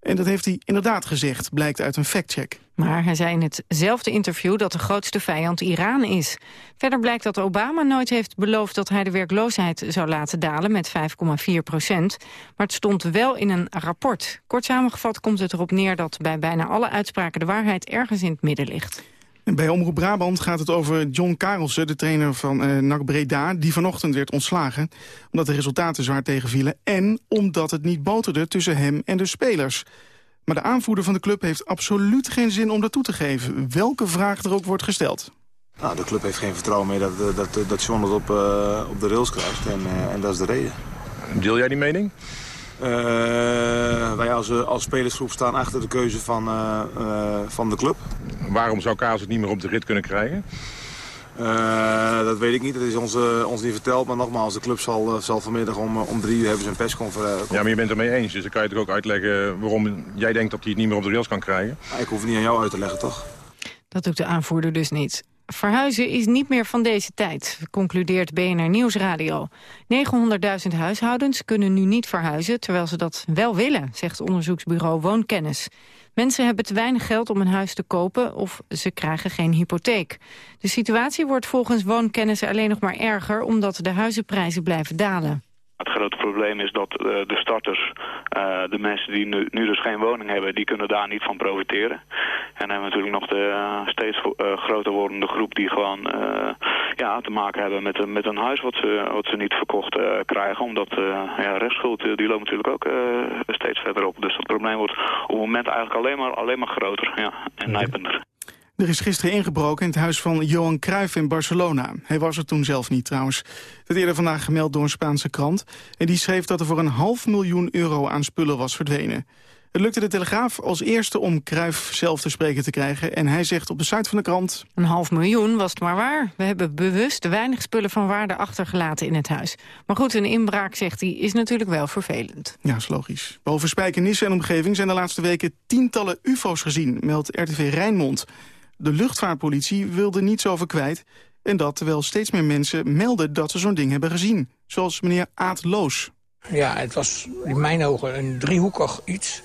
En dat heeft hij inderdaad gezegd, blijkt uit een factcheck. Maar hij zei in hetzelfde interview dat de grootste vijand Iran is. Verder blijkt dat Obama nooit heeft beloofd dat hij de werkloosheid zou laten dalen met 5,4 procent. Maar het stond wel in een rapport. Kort samengevat komt het erop neer dat bij bijna alle uitspraken de waarheid ergens in het midden ligt. Bij Omroep Brabant gaat het over John Karelsen, de trainer van uh, NAC Breda... die vanochtend werd ontslagen, omdat de resultaten zwaar tegenvielen... en omdat het niet boterde tussen hem en de spelers. Maar de aanvoerder van de club heeft absoluut geen zin om dat toe te geven... welke vraag er ook wordt gesteld. Nou, de club heeft geen vertrouwen meer dat, eh, dat, dat John het op, uh, op de rails krijgt en, uh, en dat is de reden. Deel jij die mening? Uh, wij als, als spelersgroep staan achter de keuze van, uh, uh, van de club. Waarom zou Kaas het niet meer op de rit kunnen krijgen? dat weet ik niet, dat is ons, ons niet verteld. Maar nogmaals, de club zal, zal vanmiddag om, om drie uur hebben ze een persconferentie. Ja, maar je bent het mee eens, dus dan kan je toch ook uitleggen waarom jij denkt dat hij het niet meer op de rails kan krijgen? ik hoef het niet aan jou uit te leggen, toch? Dat doet de aanvoerder dus niet. Verhuizen is niet meer van deze tijd, concludeert BNR Nieuwsradio. 900.000 huishoudens kunnen nu niet verhuizen, terwijl ze dat wel willen, zegt onderzoeksbureau Woonkennis. Mensen hebben te weinig geld om een huis te kopen of ze krijgen geen hypotheek. De situatie wordt volgens Woonkennis alleen nog maar erger omdat de huizenprijzen blijven dalen. Het grote probleem is dat uh, de starters, uh, de mensen die nu, nu, dus geen woning hebben, die kunnen daar niet van profiteren. En dan hebben we natuurlijk nog de uh, steeds groter wordende groep die gewoon ja, te maken hebben met, met een huis wat ze, wat ze niet verkocht krijgen. Omdat ja, rechtsschuld die loopt natuurlijk ook steeds verder op. Dus dat probleem wordt op het moment eigenlijk alleen maar, alleen maar groter ja, en nijpender. Er is gisteren ingebroken in het huis van Johan Cruijff in Barcelona. Hij was er toen zelf niet trouwens. Het werd eerder vandaag gemeld door een Spaanse krant. En die schreef dat er voor een half miljoen euro aan spullen was verdwenen. Het lukte de Telegraaf als eerste om Cruijff zelf te spreken te krijgen. En hij zegt op de site van de krant... Een half miljoen was het maar waar. We hebben bewust weinig spullen van waarde achtergelaten in het huis. Maar goed, een inbraak, zegt hij, is natuurlijk wel vervelend. Ja, is logisch. Boven Spijkenisse en omgeving zijn de laatste weken tientallen ufo's gezien, meldt RTV Rijnmond. De luchtvaartpolitie wilde niets over kwijt. En dat terwijl steeds meer mensen melden dat ze zo'n ding hebben gezien. Zoals meneer Aad Loos. Ja, het was in mijn ogen een driehoekig iets.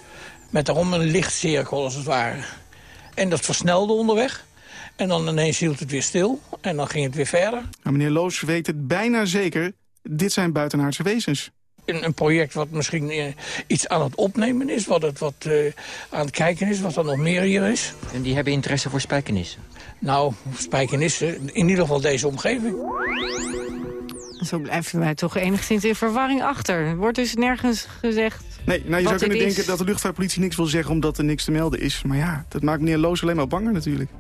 Met daarom een lichtcirkel als het ware. En dat versnelde onderweg. En dan ineens hield het weer stil. En dan ging het weer verder. Nou, meneer Loos weet het bijna zeker. Dit zijn buitenaardse wezens. Een, een project wat misschien uh, iets aan het opnemen is, wat, het, wat uh, aan het kijken is, wat er nog meer hier is. En die hebben interesse voor spijkenissen? Nou, spijkenissen, in ieder geval deze omgeving. Zo blijven wij toch enigszins in verwarring achter. Er wordt dus nergens gezegd Nee, nou, je zou kunnen denken dat de luchtvaartpolitie niks wil zeggen omdat er niks te melden is. Maar ja, dat maakt meneer Loos alleen maar banger natuurlijk.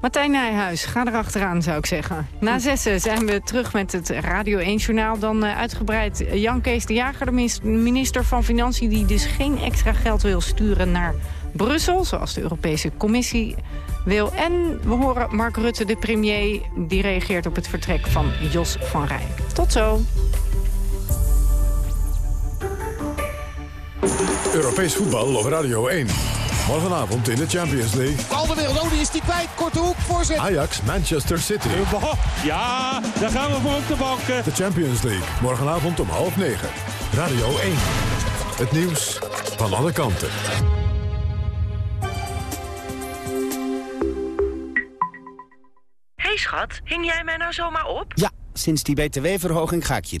Martijn Nijhuis, ga erachteraan zou ik zeggen. Na zessen zijn we terug met het Radio 1-journaal. Dan uh, uitgebreid Jan Kees de Jager, de minister van Financiën... die dus geen extra geld wil sturen naar Brussel... zoals de Europese Commissie wil. En we horen Mark Rutte, de premier... die reageert op het vertrek van Jos van Rij. Tot zo. Europees voetbal op Radio 1. Morgenavond in de Champions League. Al de wereld, oh, die is die kwijt. Korte hoek, voorzet. Ajax, Manchester City. Ja, daar gaan we voor op de bank. De Champions League, morgenavond om half negen. Radio 1. Het nieuws van alle kanten. Hey schat, hing jij mij nou zomaar op? Ja, sinds die btw-verhoging ga ik je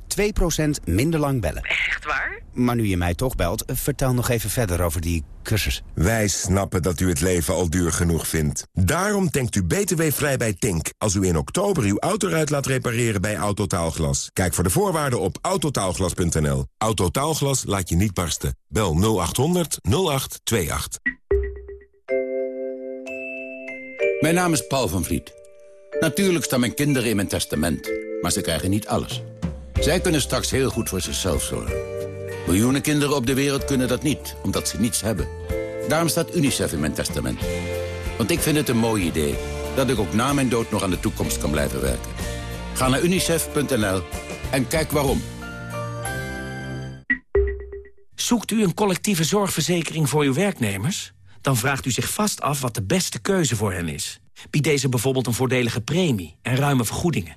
2% minder lang bellen. Echt waar? Maar nu je mij toch belt, vertel nog even verder over die cursus. Wij snappen dat u het leven al duur genoeg vindt. Daarom denkt u btw-vrij bij Tink... als u in oktober uw auto uit laat repareren bij Autotaalglas. Kijk voor de voorwaarden op autotaalglas.nl. Autotaalglas laat je niet barsten. Bel 0800 0828. Mijn naam is Paul van Vliet. Natuurlijk staan mijn kinderen in mijn testament, maar ze krijgen niet alles. Zij kunnen straks heel goed voor zichzelf zorgen. Miljoenen kinderen op de wereld kunnen dat niet, omdat ze niets hebben. Daarom staat UNICEF in mijn testament. Want ik vind het een mooi idee dat ik ook na mijn dood nog aan de toekomst kan blijven werken. Ga naar unicef.nl en kijk waarom. Zoekt u een collectieve zorgverzekering voor uw werknemers? Dan vraagt u zich vast af wat de beste keuze voor hen is. Biedt deze bijvoorbeeld een voordelige premie en ruime vergoedingen?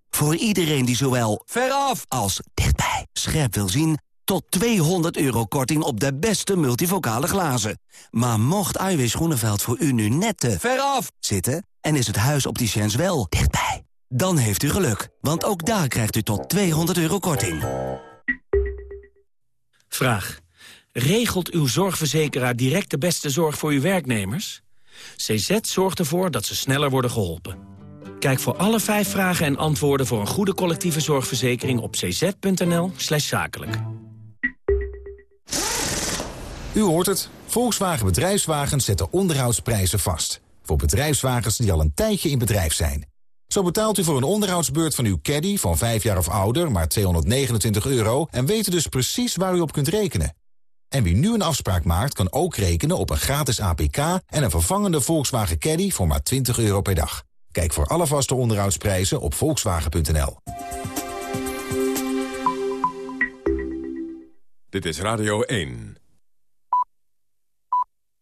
Voor iedereen die zowel veraf als dichtbij scherp wil zien... tot 200 euro korting op de beste multivocale glazen. Maar mocht Iwis Groeneveld voor u nu net te veraf zitten... en is het huis opticiens wel dichtbij... dan heeft u geluk, want ook daar krijgt u tot 200 euro korting. Vraag. Regelt uw zorgverzekeraar direct de beste zorg voor uw werknemers? CZ zorgt ervoor dat ze sneller worden geholpen. Kijk voor alle vijf vragen en antwoorden voor een goede collectieve zorgverzekering op cz.nl slash zakelijk. U hoort het. Volkswagen Bedrijfswagens zetten onderhoudsprijzen vast. Voor bedrijfswagens die al een tijdje in bedrijf zijn. Zo betaalt u voor een onderhoudsbeurt van uw caddy van 5 jaar of ouder maar 229 euro... en weet dus precies waar u op kunt rekenen. En wie nu een afspraak maakt, kan ook rekenen op een gratis APK... en een vervangende Volkswagen Caddy voor maar 20 euro per dag. Kijk voor alle vaste onderhoudsprijzen op volkswagen.nl. Dit is Radio 1.